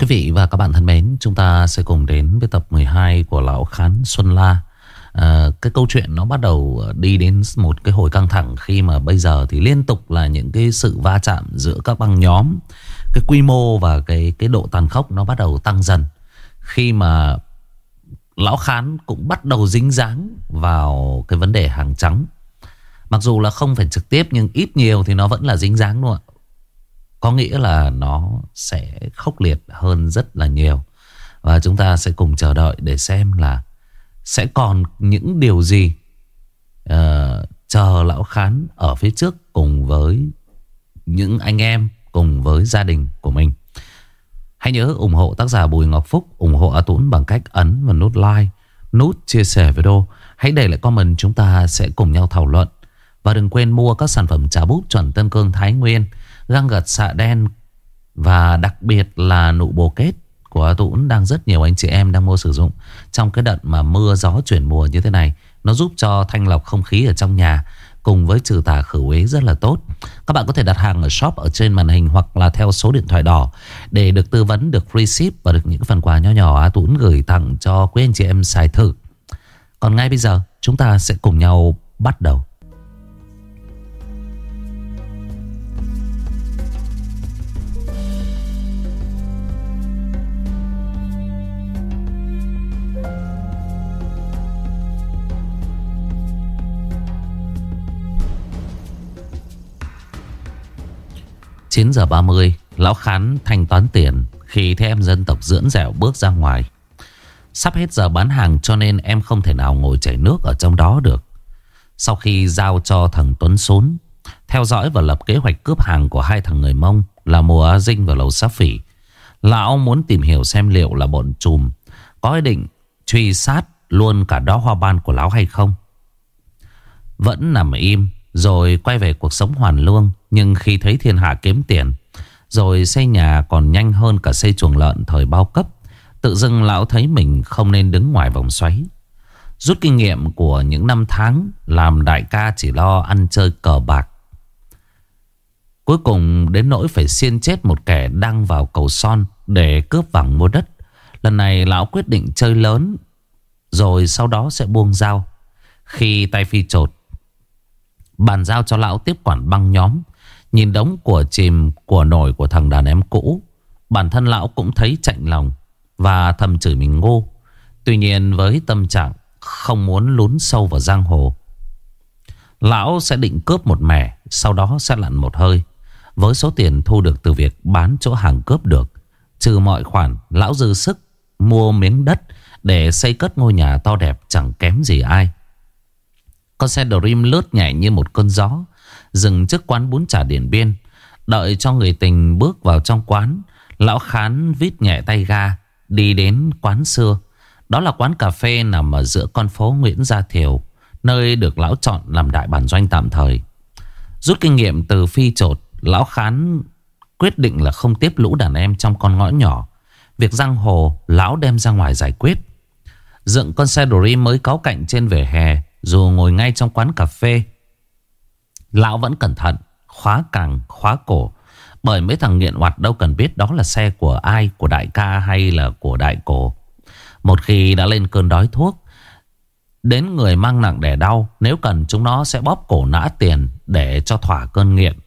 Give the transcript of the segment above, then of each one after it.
Quý vị và các bạn thân mến, chúng ta sẽ cùng đến với tập 12 của Lão Khán Xuân La. À, cái câu chuyện nó bắt đầu đi đến một cái hồi căng thẳng khi mà bây giờ thì liên tục là những cái sự va chạm giữa các băng nhóm. Cái quy mô và cái cái độ tàn khốc nó bắt đầu tăng dần. Khi mà Lão Khán cũng bắt đầu dính dáng vào cái vấn đề hàng trắng. Mặc dù là không phải trực tiếp nhưng ít nhiều thì nó vẫn là dính dáng luôn. ạ? Có nghĩa là nó sẽ khốc liệt hơn rất là nhiều. Và chúng ta sẽ cùng chờ đợi để xem là Sẽ còn những điều gì uh, Chờ Lão Khán ở phía trước cùng với những anh em Cùng với gia đình của mình. Hãy nhớ ủng hộ tác giả Bùi Ngọc Phúc ủng hộ A Tũng bằng cách ấn vào nút like Nút chia sẻ video. Hãy để lại comment chúng ta sẽ cùng nhau thảo luận. Và đừng quên mua các sản phẩm trà búp chuẩn Tân Cương Thái Nguyên. Găng gật xạ đen Và đặc biệt là nụ bồ kết Của tuấn đang rất nhiều anh chị em đang mua sử dụng. Trong cái đợt mà mưa gió chuyển mùa như thế này Nó giúp cho thanh lọc không khí ở trong nhà Cùng với trừ tà khử uế rất là tốt. Các bạn có thể đặt hàng ở shop ở trên màn hình Hoặc là theo số điện thoại đỏ Để được tư vấn, được free ship Và được những phần quà nhỏ nhỏ tuấn gửi tặng cho quý anh chị em xài thử. Còn ngay bây giờ chúng ta sẽ cùng nhau bắt đầu. 9 giờ 30 Lão Khán thanh toán tiền Khi thấy em dân tộc dưỡng dẻo bước ra ngoài. Sắp hết giờ bán hàng cho nên em không thể nào ngồi chảy nước ở trong đó được. Sau khi giao cho thằng Tuấn Sốn Theo dõi và lập kế hoạch cướp hàng của hai thằng người Mông Là Mùa A Dinh và Lầu Sáp Phỉ, Lão muốn tìm hiểu xem liệu là bọn trùm Có ý định truy sát luôn cả đó hoa ban của lão hay không. Vẫn nằm im rồi quay về cuộc sống hoàn lương, nhưng khi thấy thiên hạ kiếm tiền, Rồi xây nhà còn nhanh hơn cả xây chuồng lợn thời bao cấp, Tự dưng lão thấy mình không nên đứng ngoài vòng xoáy. Rút kinh nghiệm của những năm tháng, Làm đại ca chỉ lo ăn chơi cờ bạc. Cuối cùng đến nỗi phải xiên chết một kẻ đang vào cầu son Để cướp vàng mua đất, Lần này lão quyết định chơi lớn, Rồi sau đó sẽ buông dao. Khi tay phi trột Bàn giao cho lão tiếp quản băng nhóm. Nhìn đống của chìm của nổi của thằng đàn em cũ, Bản thân lão cũng thấy chạnh lòng Và thầm chửi mình ngu Tuy nhiên với tâm trạng Không muốn lún sâu vào giang hồ, Lão sẽ định cướp một mẻ, Sau đó sẽ lặn một hơi. Với số tiền thu được từ việc bán chỗ hàng cướp được, Trừ mọi khoản, Lão dư sức mua miếng đất Để xây cất ngôi nhà to đẹp chẳng kém gì ai. Con xe Dream lướt nhẹ như một cơn gió, Dừng trước quán bún chả Điện Biên, Đợi cho người tình bước vào trong quán. Lão Khán vít nhẹ tay ga, Đi đến quán xưa. Đó là quán cà phê nằm ở giữa con phố Nguyễn Gia Thiều, Nơi được lão chọn làm đại bản doanh tạm thời. Rút kinh nghiệm từ phi trột Lão Khán quyết định là không tiếp lũ đàn em trong con ngõ nhỏ. Việc giang hồ, Lão đem ra ngoài giải quyết. Dựng con xe Dream mới cáo cạnh trên vỉa hè dù ngồi ngay trong quán cà phê, Lão vẫn cẩn thận, Khóa càng, khóa cổ. Bởi mấy thằng nghiện hoạt đâu cần biết đó là xe của ai, Của đại ca hay là của đại cổ. Một khi đã lên cơn đói thuốc, Đến người mang nặng đẻ đau, Nếu cần chúng nó sẽ bóp cổ nã tiền Để cho thỏa cơn nghiện.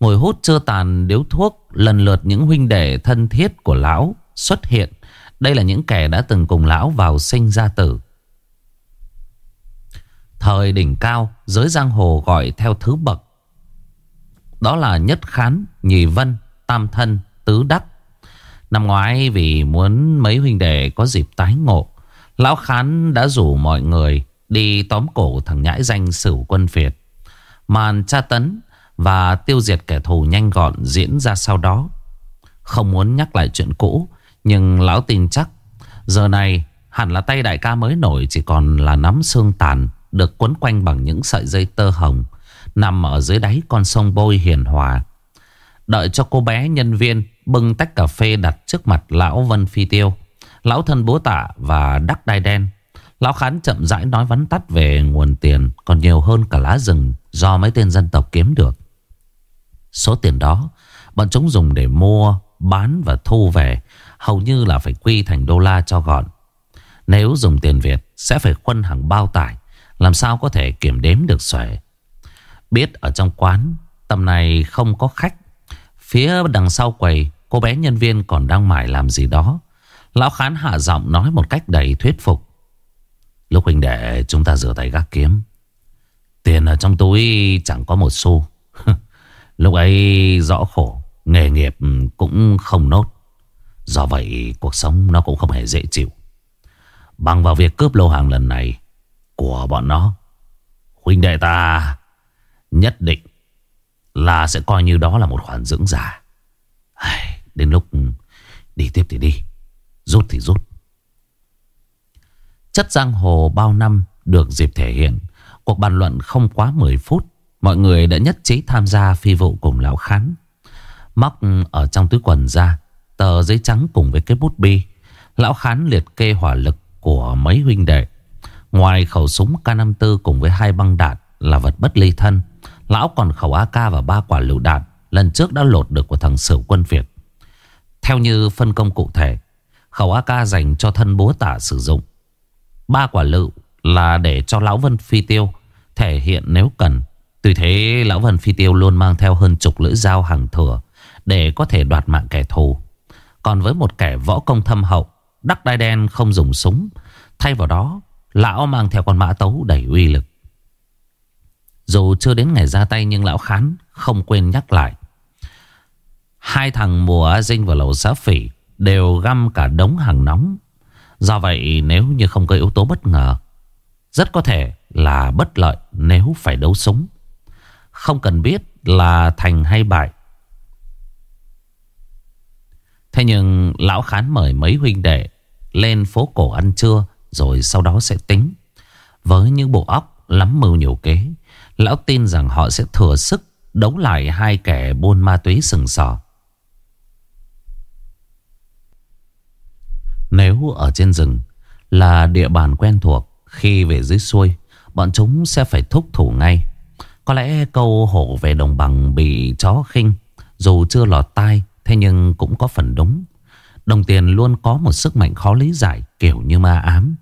Ngồi hút chưa tàn điếu thuốc Lần lượt những huynh đệ thân thiết của lão xuất hiện. Đây là những kẻ đã từng cùng lão vào sinh ra tử. Thời đỉnh cao, Giới giang hồ gọi theo thứ bậc. Đó là nhất khán, Nhì vân, Tam thân, Tứ đắc. Năm ngoái vì muốn mấy huynh đệ có dịp tái ngộ, Lão Khán đã rủ mọi người Đi tóm cổ thằng nhãi danh sử quân Việt. Màn tra tấn Và tiêu diệt kẻ thù nhanh gọn diễn ra sau đó. Không muốn nhắc lại chuyện cũ, Nhưng lão tin chắc, Giờ này hẳn là tay đại ca mới nổi Chỉ còn là nắm xương tàn được quấn quanh bằng những sợi dây tơ hồng nằm ở dưới đáy con sông bôi hiền hòa. Đợi cho cô bé nhân viên bưng tách cà phê đặt trước mặt lão Vân Phi Tiêu, lão thân bố tạ và đắc đai đen. Lão Khán chậm rãi nói vắn tắt về nguồn tiền còn nhiều hơn cả lá rừng do mấy tên dân tộc kiếm được. Số tiền đó bọn chúng dùng để mua bán và thu về hầu như là phải quy thành đô la cho gọn. Nếu dùng tiền Việt sẽ phải khuân hàng bao tải, làm sao có thể kiểm đếm được xuể. Biết ở trong quán, tầm này không có khách. Phía đằng sau quầy, cô bé nhân viên còn đang mải làm gì đó. Lão Khán hạ giọng nói một cách đầy thuyết phục. Lúc huynh đệ chúng ta rửa tay gác kiếm. Tiền ở trong túi chẳng có một xu. Lúc ấy rõ khổ, nghề nghiệp cũng không nốt. Do vậy cuộc sống nó cũng không hề dễ chịu. Bằng vào việc cướp lô hàng lần này của bọn nó, huynh đệ ta nhất định là sẽ coi như đó là một khoản dưỡng giả. Đến lúc đi tiếp thì đi, rút thì rút. Chất giang hồ bao năm được dịp thể hiện. Cuộc bàn luận không quá 10 phút. Mọi người đã nhất trí tham gia phi vụ cùng lão khán. Móc ở trong túi quần ra tờ giấy trắng cùng với cái bút bi. Lão khán liệt kê hỏa lực của mấy huynh đệ. Ngoài khẩu súng K54 cùng với hai băng đạn là vật bất ly thân. Lão còn khẩu AK và ba quả lựu đạn lần trước đã lột được của thằng Sử quân Việt. Theo như phân công cụ thể, khẩu AK dành cho thân bố tả sử dụng. Ba quả lựu là để cho Lão Vân Phi Tiêu thể hiện nếu cần. Tuy thế Lão Vân Phi Tiêu luôn mang theo hơn chục lưỡi dao hàng thừa để có thể đoạt mạng kẻ thù. Còn với một kẻ võ công thâm hậu, đắc đai đen không dùng súng. Thay vào đó, Lão mang theo con mã tấu đầy uy lực. Dù chưa đến ngày ra tay nhưng Lão Khán không quên nhắc lại. Hai thằng mùa A Dinh và Lầu Xá Phỉ đều găm cả đống hàng nóng Do vậy, nếu như không có yếu tố bất ngờ, Rất có thể là bất lợi nếu phải đấu súng Không cần biết là thành hay bại Thế nhưng lão khán mời mấy huynh đệ Lên phố cổ ăn trưa rồi sau đó sẽ tính Với những bộ óc lắm mưu nhiều kế Lão tin rằng họ sẽ thừa sức Đấu lại hai kẻ buôn ma túy sừng sò Nếu ở trên rừng là địa bàn quen thuộc, khi về dưới xuôi, bọn chúng sẽ phải thúc thủ ngay. Có lẽ câu hổ về đồng bằng bị chó khinh, dù chưa lọt tai, thế nhưng cũng có phần đúng. Đồng tiền luôn có một sức mạnh khó lý giải kiểu như ma ám.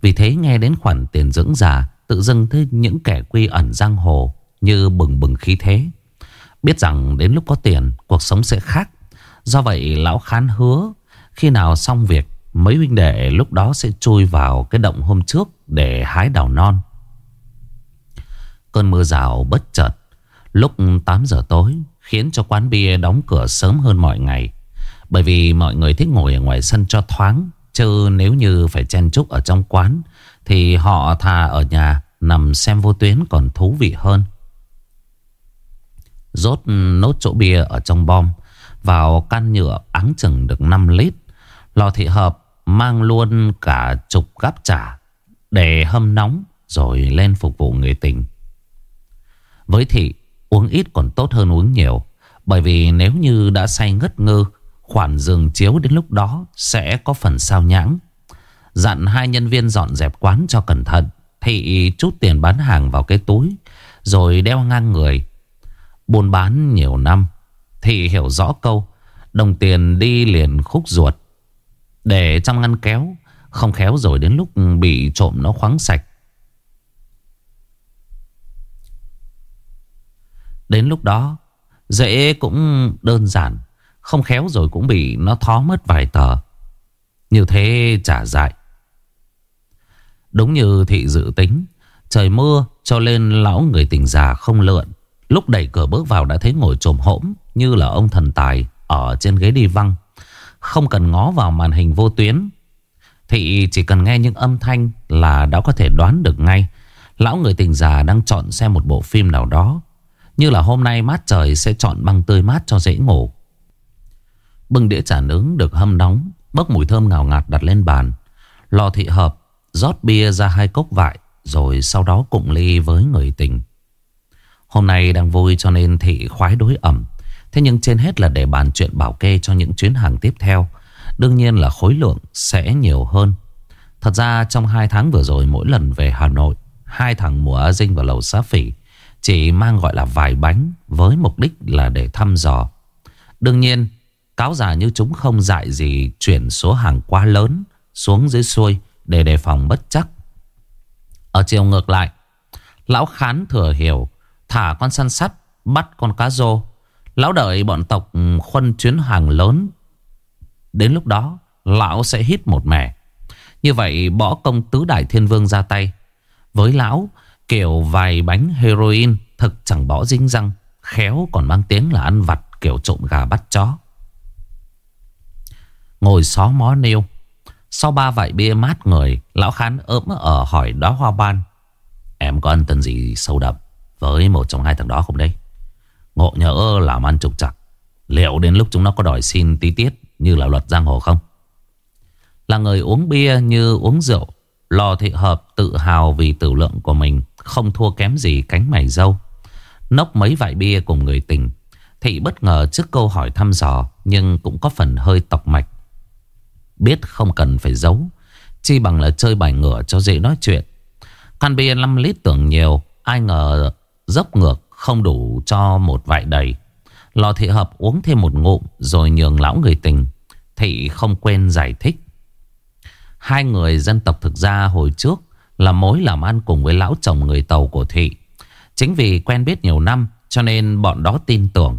Vì thế nghe đến khoản tiền dưỡng già, tự dưng thấy những kẻ quy ẩn giang hồ như bừng bừng khí thế. Biết rằng đến lúc có tiền, cuộc sống sẽ khác. Do vậy lão khán hứa khi nào xong việc Mấy huynh đệ lúc đó sẽ chui vào cái động hôm trước để hái đào non. Cơn mưa rào bất chợt lúc 8 giờ tối khiến cho quán bia đóng cửa sớm hơn mọi ngày. Bởi vì mọi người thích ngồi ở ngoài sân cho thoáng. Chứ nếu như phải chen chúc ở trong quán, thì họ thà ở nhà nằm xem vô tuyến còn thú vị hơn. Rốt nốt chỗ bia ở trong bom, vào can nhựa áng chừng được 5 lít. Lò thị hợp Mang luôn cả chục gắp chả Để hâm nóng Rồi lên phục vụ người tình Với thị, Uống ít còn tốt hơn uống nhiều, Bởi vì nếu như đã say ngất ngơ Khoản giường chiếu đến lúc đó Sẽ có phần sao nhãng. Dặn hai nhân viên dọn dẹp quán cho cẩn thận, Thị chút tiền bán hàng vào cái túi, Rồi đeo ngang người. Buôn bán nhiều năm, Thị hiểu rõ câu, Đồng tiền đi liền khúc ruột. Để trong ngăn kéo, Không khéo rồi đến lúc bị trộm nó khoáng sạch. Đến lúc đó, Dễ cũng đơn giản. Không khéo rồi cũng bị nó thó mất vài tờ. Như thế trả dại. Đúng như thị dự tính, Trời mưa cho nên lão người tình già không lượn. Lúc đẩy cửa bước vào đã thấy ngồi trồm hỗm Như là ông thần tài Ở trên ghế đi văng. Không cần ngó vào màn hình vô tuyến. Thị chỉ cần nghe những âm thanh Là đã có thể đoán được ngay. Lão người tình già đang chọn xem một bộ phim nào đó. Như là hôm nay mát trời Sẽ chọn băng tươi mát cho dễ ngủ. Bưng đĩa chả nướng được hâm nóng Bốc mùi thơm ngào ngạt đặt lên bàn Lò thị hợp rót bia ra hai cốc vại Rồi sau đó cụng ly với người tình Hôm nay đang vui cho nên thị khoái đối ẩm Thế nhưng trên hết là để bàn chuyện bảo kê cho những chuyến hàng tiếp theo. Đương nhiên là khối lượng sẽ nhiều hơn. Thật ra trong hai tháng vừa rồi mỗi lần về Hà Nội, hai thằng mùa A Dinh và Lầu Xá Phỉ chỉ mang gọi là vài bánh với mục đích là để thăm dò. Đương nhiên, Cáo già như chúng không dại gì Chuyển số hàng quá lớn Xuống dưới xuôi để đề phòng bất chắc. Ở chiều ngược lại, Lão Khán thừa hiểu, Thả con săn sắt, Bắt con cá rô. Lão đợi bọn tộc khuân chuyến hàng lớn. Đến lúc đó, Lão sẽ hít một mẻ. Như vậy, bỏ công tứ đại thiên vương ra tay. Với lão, Kiểu vài bánh heroin Thực chẳng bỏ dính răng, Khéo còn mang tiếng là ăn vặt Kiểu trộm gà bắt chó. Ngồi xó mó nêu Sau ba vại bia mát người, Lão Khán ớm ở hỏi đó hoa ban. Em có ân tình gì sâu đậm Với một trong hai thằng đó không đây Ngộ nhỡ làm ăn trục chặt Liệu đến lúc chúng nó có đòi xin tí tiết Như là luật giang hồ không? Là người uống bia như uống rượu Lò thị hợp tự hào vì tử lượng của mình, Không thua kém gì cánh mày dâu. Nốc mấy vại bia cùng người tình. Thị bất ngờ trước câu hỏi thăm dò, Nhưng cũng có phần hơi tọc mạch. Biết không cần phải giấu, Chi bằng là chơi bài ngửa cho dễ nói chuyện. Can bia 5 lít tưởng nhiều, Ai ngờ dốc ngược không đủ cho một vại đầy. Lò thị hợp uống thêm một ngụm Rồi nhường lão người tình, Thị không quên giải thích. Hai người dân tộc thực ra hồi trước Là mối làm ăn cùng với lão chồng người Tàu của Thị. Chính vì quen biết nhiều năm Cho nên bọn đó tin tưởng.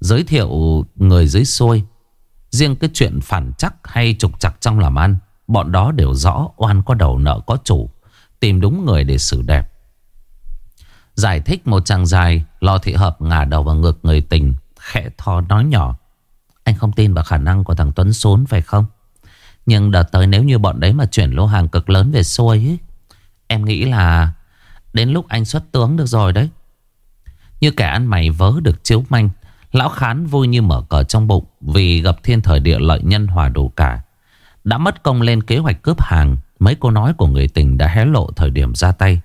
Giới thiệu người dưới xuôi. Riêng cái chuyện phản chắc hay trục chặt trong làm ăn Bọn đó đều rõ oan có đầu nợ có chủ Tìm đúng người để xử đẹp. Giải thích một chàng dài Lò thị hợp ngả đầu vào ngực người tình Khẽ thò nói nhỏ. Anh không tin vào khả năng của thằng Tuấn Sốn phải không? Nhưng đợt tới nếu như bọn đấy mà chuyển lô hàng cực lớn về xuôi ấy, Em nghĩ là Đến lúc anh xuất tướng được rồi đấy. Như kẻ ăn mày vớ được chiếu manh Lão Khán vui như mở cờ trong bụng Vì gặp thiên thời địa lợi nhân hòa đủ cả. Đã mất công lên kế hoạch cướp hàng, Mấy câu nói của người tình đã hé lộ thời điểm ra tay.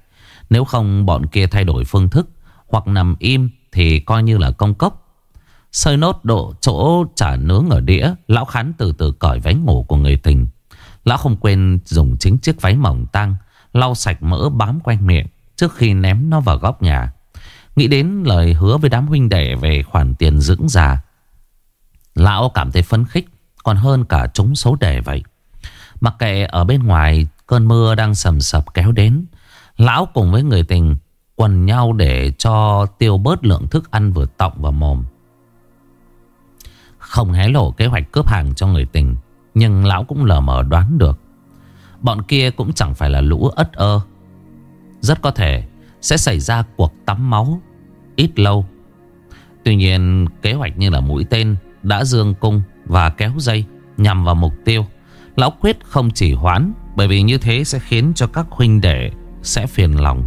Nếu không, bọn kia thay đổi phương thức, Hoặc nằm im Thì coi như là công cốc. Sơi nốt độ chỗ chả nướng ở đĩa, Lão Khán từ từ cởi váy ngủ của người tình. Lão không quên dùng chính chiếc váy mỏng tăng Lau sạch mỡ bám quanh miệng Trước khi ném nó vào góc nhà. Nghĩ đến lời hứa với đám huynh đệ Về khoản tiền dưỡng già, Lão cảm thấy phấn khích, Còn hơn cả chúng số đề vậy. Mặc kệ ở bên ngoài, Cơn mưa đang sầm sập kéo đến, Lão cùng với người tình Quần nhau để cho tiêu bớt lượng thức ăn vừa tọng vào mồm. Không hé lộ kế hoạch cướp hàng cho người tình, Nhưng lão cũng lờ mờ đoán được. Bọn kia cũng chẳng phải là lũ ất ơ. Rất có thể Sẽ xảy ra cuộc tắm máu Ít lâu. Tuy nhiên, kế hoạch như là mũi tên, Đã dương cung và kéo dây Nhằm vào mục tiêu, Lão quyết không chỉ hoãn, Bởi vì như thế sẽ khiến cho các huynh đệ Sẽ phiền lòng.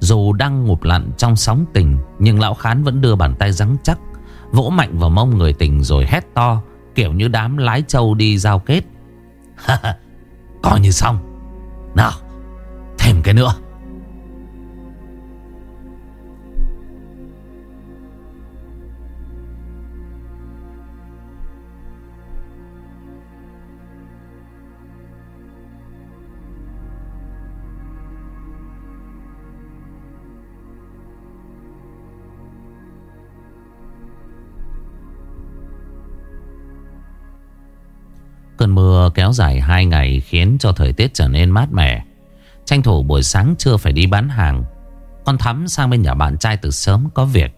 Dù đang ngụp lặn trong sóng tình, Nhưng lão khán vẫn đưa bàn tay rắn chắc, Vỗ mạnh vào mông người tình rồi hét to, Kiểu như đám lái trâu đi giao kết. Coi như xong. Nào, Thêm cái nữa. Cơn mưa kéo dài 2 ngày khiến cho thời tiết trở nên mát mẻ. Tranh thủ buổi sáng chưa phải đi bán hàng. Con Thắm sang bên nhà bạn trai từ sớm có việc.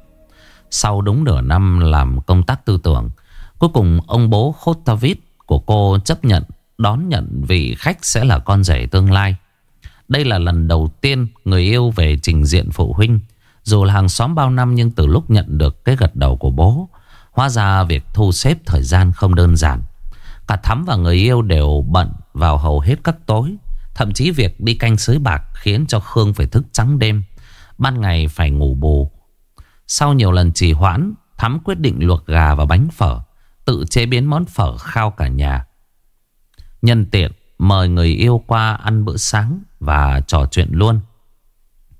Sau đúng nửa năm làm công tác tư tưởng, cuối cùng ông bố Khotavit của cô chấp nhận đón nhận vị khách sẽ là con rể tương lai. Đây là lần đầu tiên người yêu về trình diện phụ huynh. Dù là hàng xóm bao năm nhưng từ lúc nhận được cái gật đầu của bố, hóa ra việc thu xếp thời gian không đơn giản. Cả Thắm và người yêu đều bận vào hầu hết các tối. Thậm chí việc đi canh sới bạc khiến cho Khương phải thức trắng đêm. Ban ngày phải ngủ bù. Sau nhiều lần trì hoãn, Thắm quyết định luộc gà và bánh phở. Tự chế biến món phở khao cả nhà. Nhân tiện mời người yêu qua ăn bữa sáng và trò chuyện luôn.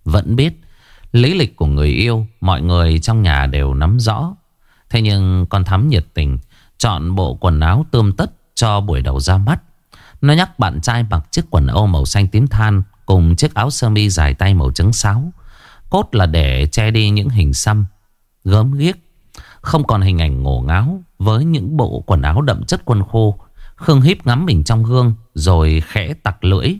Vẫn biết lý lịch của người yêu mọi người trong nhà đều nắm rõ. Thế nhưng con Thắm nhiệt tình Chọn bộ quần áo tươm tất cho buổi đầu ra mắt. Nó nhắc bạn trai mặc chiếc quần ô màu xanh tím than Cùng chiếc áo sơ mi dài tay màu trắng sáo. Cốt là để che đi những hình xăm, Gớm ghiếc, Không còn hình ảnh ngổ ngáo Với những bộ quần áo đậm chất quân khô, Khương híp ngắm mình trong gương Rồi khẽ tặc lưỡi.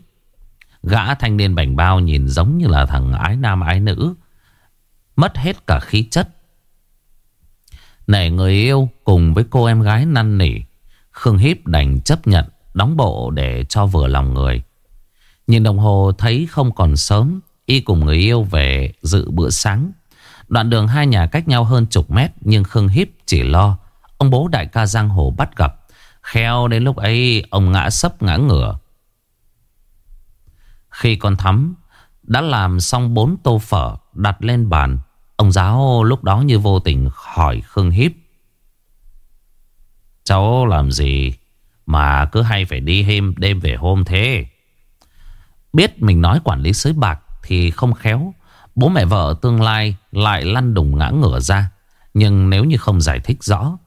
Gã thanh niên bảnh bao nhìn giống như là thằng ái nam ái nữ, Mất hết cả khí chất. Nể người yêu cùng với cô em gái năn nỉ, Khương híp đành chấp nhận, Đóng bộ để cho vừa lòng người. Nhìn đồng hồ thấy không còn sớm, Y cùng người yêu về dự bữa sáng. Đoạn đường hai nhà cách nhau hơn chục mét, Nhưng Khương híp chỉ lo, Ông bố đại ca giang hồ bắt gặp. Khéo đến lúc ấy, ông ngã sấp ngã ngửa. Khi con thắm Đã làm xong bốn tô phở Đặt lên bàn Ông giáo lúc đó như vô tình hỏi Khương híp Cháu làm gì Mà cứ hay phải đi hêm đêm về hôm thế? Biết mình nói quản lý sới bạc Thì không khéo. Bố mẹ vợ tương lai lại lăn đùng ngã ngửa ra. Nhưng nếu như không giải thích rõ,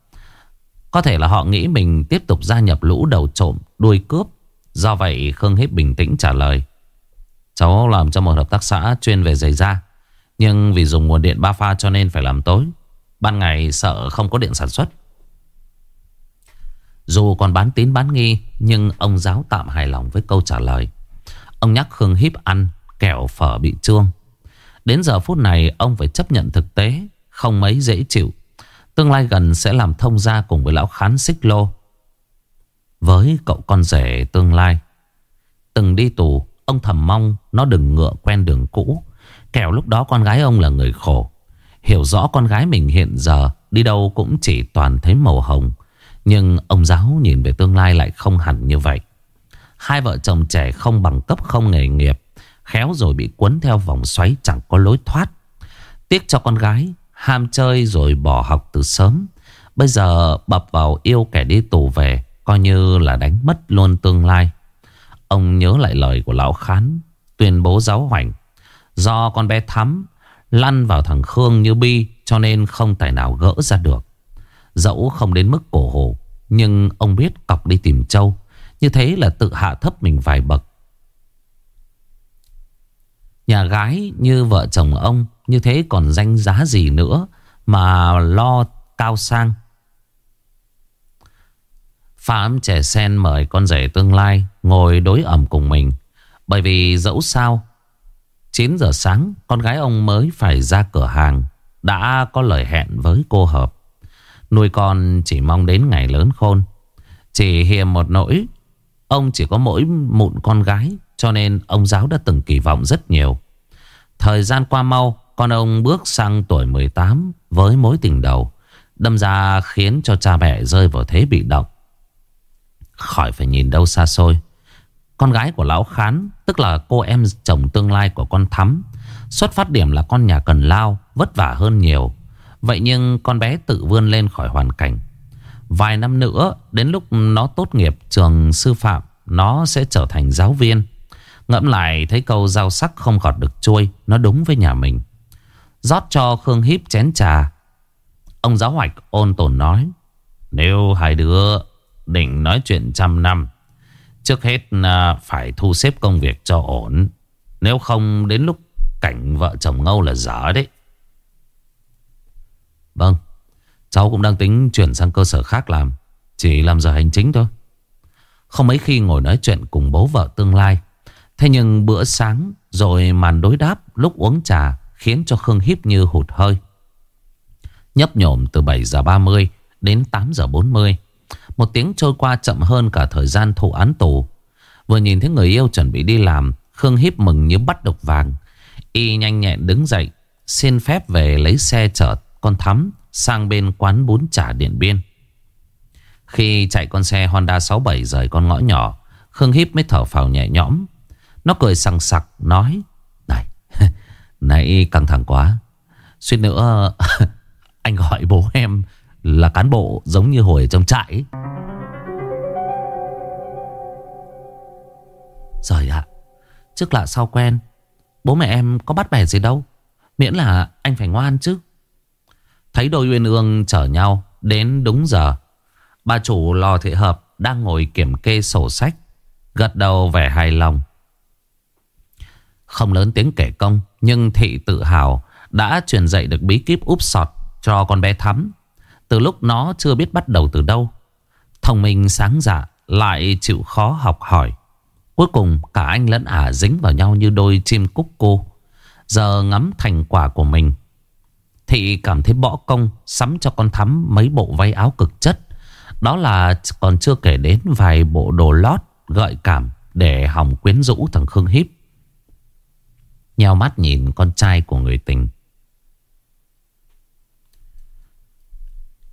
Có thể là họ nghĩ mình tiếp tục gia nhập lũ đầu trộm Đuôi cướp. Do vậy, Khương Hiếp bình tĩnh trả lời. Cháu làm cho một hợp tác xã chuyên về giày da. Nhưng vì dùng nguồn điện ba pha cho nên phải làm tối. Ban ngày sợ không có điện sản xuất. Dù còn bán tín bán nghi, Nhưng ông giáo tạm hài lòng với câu trả lời. Ông nhắc Khương híp ăn Kẹo phở bị trương Đến giờ phút này, ông phải chấp nhận thực tế, Không mấy dễ chịu. Tương lai gần sẽ làm thông gia cùng với lão khán xích lô. Với cậu con rể tương lai, Từng đi tù, Ông thầm mong nó đừng ngựa quen đường cũ. Kẻo lúc đó con gái ông là người khổ. Hiểu rõ con gái mình hiện giờ, Đi đâu cũng chỉ toàn thấy màu hồng. Nhưng ông giáo nhìn về tương lai lại không hẳn như vậy. Hai vợ chồng trẻ không bằng cấp không nghề nghiệp, Khéo rồi bị cuốn theo vòng xoáy chẳng có lối thoát. Tiếc cho con gái, Ham chơi rồi bỏ học từ sớm. Bây giờ bập vào yêu kẻ đi tù về, Coi như là đánh mất luôn tương lai. Ông nhớ lại lời của lão khán, Tuyên bố giáo hoành. Do con bé thắm Lăn vào thằng Khương như bi, Cho nên không tài nào gỡ ra được. Dẫu không đến mức cổ hổ Nhưng ông biết cọc đi tìm châu. Như thế là tự hạ thấp mình vài bậc. Nhà gái như vợ chồng ông, Như thế còn danh giá gì nữa Mà lo cao sang? Phạm trẻ sen mời con rể tương lai Ngồi đối ẩm cùng mình. Bởi vì dẫu sao 9 giờ sáng, Con gái ông mới phải ra cửa hàng, Đã có lời hẹn với cô Hợp. Nuôi con chỉ mong đến ngày lớn khôn. Chỉ hiềm một nỗi, Ông chỉ có mỗi mụn con gái, cho nên ông giáo đã từng kỳ vọng rất nhiều. Thời gian qua mau, Con ông bước sang tuổi 18 Với mối tình đầu, Đâm ra khiến cho cha mẹ rơi vào thế bị động. Khỏi phải nhìn đâu xa xôi. Con gái của Lão Khán, Tức là cô em chồng tương lai của con Thắm, Xuất phát điểm là con nhà cần lao, Vất vả hơn nhiều. Vậy nhưng con bé tự vươn lên khỏi hoàn cảnh. Vài năm nữa, Đến lúc nó tốt nghiệp trường sư phạm, Nó sẽ trở thành giáo viên. Ngẫm lại, thấy câu dao sắc không gọt được trôi Nó đúng với nhà mình. Rót cho Khương Hiếp chén trà. Ông giáo hoạch ôn tồn nói, Nếu hai đứa định nói chuyện trăm năm Trước hết à, phải thu xếp công việc cho ổn Nếu không, đến lúc cảnh vợ chồng ngâu là dở đấy Vâng Cháu cũng đang tính chuyển sang cơ sở khác làm, Chỉ làm giờ hành chính thôi Không mấy khi ngồi nói chuyện cùng bố vợ tương lai Thế nhưng bữa sáng rồi màn đối đáp lúc uống trà khiến cho Khương Hiếp như hụt hơi. Nhấp nhổm từ 7 giờ 30 đến 8 giờ 40. Một tiếng trôi qua chậm hơn cả thời gian thụ án tù. Vừa nhìn thấy người yêu chuẩn bị đi làm, Khương Hiếp mừng như bắt độc vàng. Y nhanh nhẹn đứng dậy, xin phép về lấy xe chở con thắm sang bên quán bún chả Điện Biên. Khi chạy con xe Honda 67 rời con ngõ nhỏ, Khương Hiếp mới thở phào nhẹ nhõm. Nó cười sằng sặc nói Này Nãy căng thẳng quá Suýt nữa Anh gọi bố em là cán bộ giống như hồi trong trại Trời ạ, Trước lạ sau quen, Bố mẹ em có bắt bẻ gì đâu, Miễn là anh phải ngoan chứ. Thấy đôi uyên ương chở nhau Đến đúng giờ, Bà chủ lò thị hợp Đang ngồi kiểm kê sổ sách, Gật đầu vẻ hài lòng. Không lớn tiếng kể công, Nhưng thị tự hào Đã truyền dạy được bí kíp úp sọt cho con bé Thắm. Từ lúc nó chưa biết bắt đầu từ đâu, Thông minh sáng dạ Lại chịu khó học hỏi. Cuối cùng, cả anh lẫn ả dính vào nhau như đôi chim cúc cô. Giờ ngắm thành quả của mình Thị cảm thấy bỏ công Sắm cho con thắm mấy bộ váy áo cực chất. Đó là còn chưa kể đến vài bộ đồ lót, Gợi cảm Để hỏng quyến rũ thằng Khương Hiếp Nheo mắt nhìn con trai của người tình.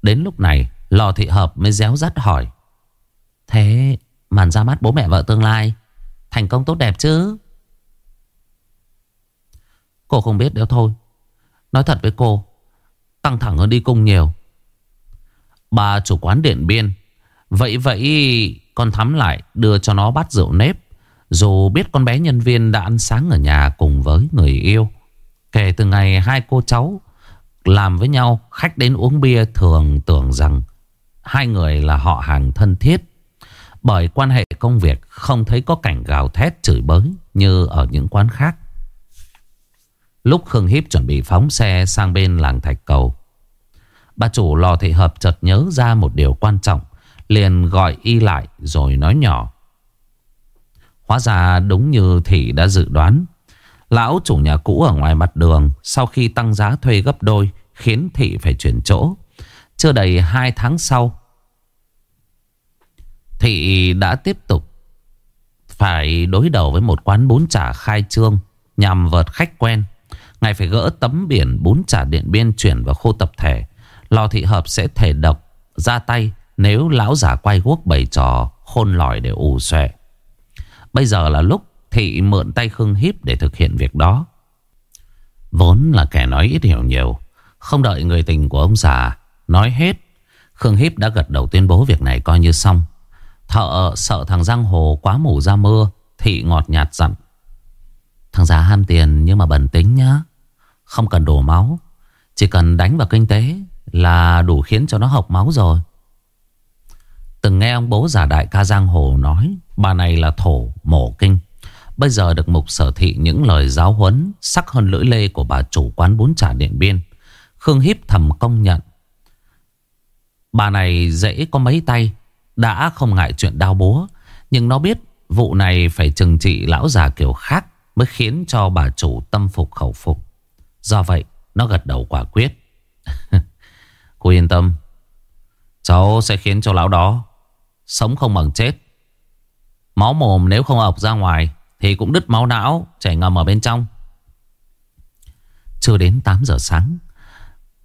Đến lúc này, Lò thị hợp mới réo rắt hỏi. Thế, màn ra mắt bố mẹ vợ tương lai, Thành công tốt đẹp chứ? Cô không biết đâu thôi. Nói thật với cô, Căng thẳng hơn đi cung nhiều. Bà chủ quán điện biên Vậy vậy con thắm lại, đưa cho nó bát rượu nếp. Dù biết con bé nhân viên đã ăn sáng ở nhà cùng với người yêu, Kể từ ngày hai cô cháu làm với nhau, Khách đến uống bia thường tưởng rằng Hai người là họ hàng thân thiết. Bởi quan hệ công việc Không thấy có cảnh gào thét chửi bới Như ở những quán khác. Lúc Khương Hiếp chuẩn bị phóng xe Sang bên làng Thạch Cầu, Bà chủ lò thị hợp chợt nhớ ra một điều quan trọng, Liền gọi y lại rồi nói nhỏ. Hóa ra đúng như thị đã dự đoán Lão chủ nhà cũ ở ngoài mặt đường Sau khi tăng giá thuê gấp đôi Khiến thị phải chuyển chỗ. Chưa đầy 2 tháng sau, Thị đã tiếp tục Phải đối đầu với một quán bún chả khai trương Nhằm vợt khách quen. Ngài phải gỡ tấm biển bún chả điện biên Chuyển vào khu tập thể. Lò thị hợp sẽ thể độc, ra tay Nếu lão giả quay guốc bày trò, Khôn lỏi để ù xòe. Bây giờ là lúc Thị mượn tay Khương Hiếp để thực hiện việc đó. Vốn là kẻ nói ít hiểu nhiều, Không đợi người tình của ông già Nói hết, Khương Hiếp đã gật đầu tuyên bố việc này coi như xong. Thợ sợ thằng Giang Hồ quá mù ra mưa, Thị ngọt nhạt dặn, Thằng già ham tiền nhưng mà bẩn tính nhá, Không cần đổ máu, Chỉ cần đánh vào kinh tế Là đủ khiến cho nó học máu rồi. Từng nghe ông bố già đại ca Giang Hồ nói, Bà này là thổ mổ kinh. Bây giờ được mục sở thị những lời giáo huấn, Sắc hơn lưỡi lê của bà chủ quán bún chả điện biên. Khương Hiếp thầm công nhận. Bà này dễ có mấy tay, Đã không ngại chuyện đau búa. Nhưng nó biết vụ này phải trừng trị lão già kiểu khác Mới khiến cho bà chủ tâm phục khẩu phục. Do vậy, nó gật đầu quả quyết. Cô yên tâm. Cháu sẽ khiến cho lão đó Sống không bằng chết. Máu mồm nếu không ọc ra ngoài thì cũng đứt máu não, Chảy ngầm ở bên trong. Chưa đến 8 giờ sáng,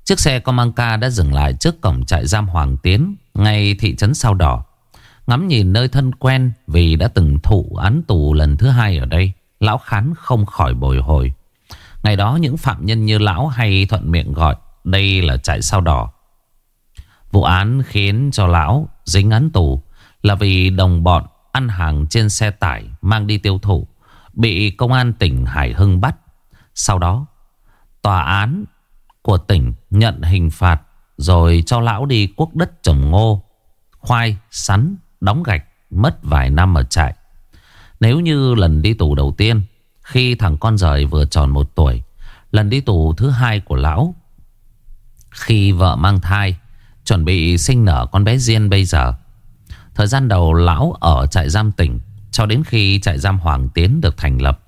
Chiếc xe Comanca đã dừng lại trước cổng trại giam Hoàng Tiến, Ngay thị trấn Sao Đỏ. Ngắm nhìn nơi thân quen Vì đã từng thụ án tù lần thứ hai ở đây, Lão Khán không khỏi bồi hồi. Ngày đó những phạm nhân như lão hay thuận miệng gọi, Đây là trại sao đỏ. Vụ án khiến cho lão dính án tù Là vì đồng bọn ăn hàng trên xe tải mang đi tiêu thụ bị công an tỉnh Hải Hưng bắt. Sau đó, tòa án của tỉnh nhận hình phạt rồi cho lão đi quốc đất trồng ngô, khoai, sắn, đóng gạch mất vài năm ở trại. Nếu như lần đi tù đầu tiên khi thằng con rời vừa tròn một tuổi, lần đi tù thứ hai của lão khi vợ mang thai chuẩn bị sinh nở con bé Diên bây giờ Thời gian đầu lão ở trại giam tỉnh cho đến khi trại giam Hoàng Tiến được thành lập,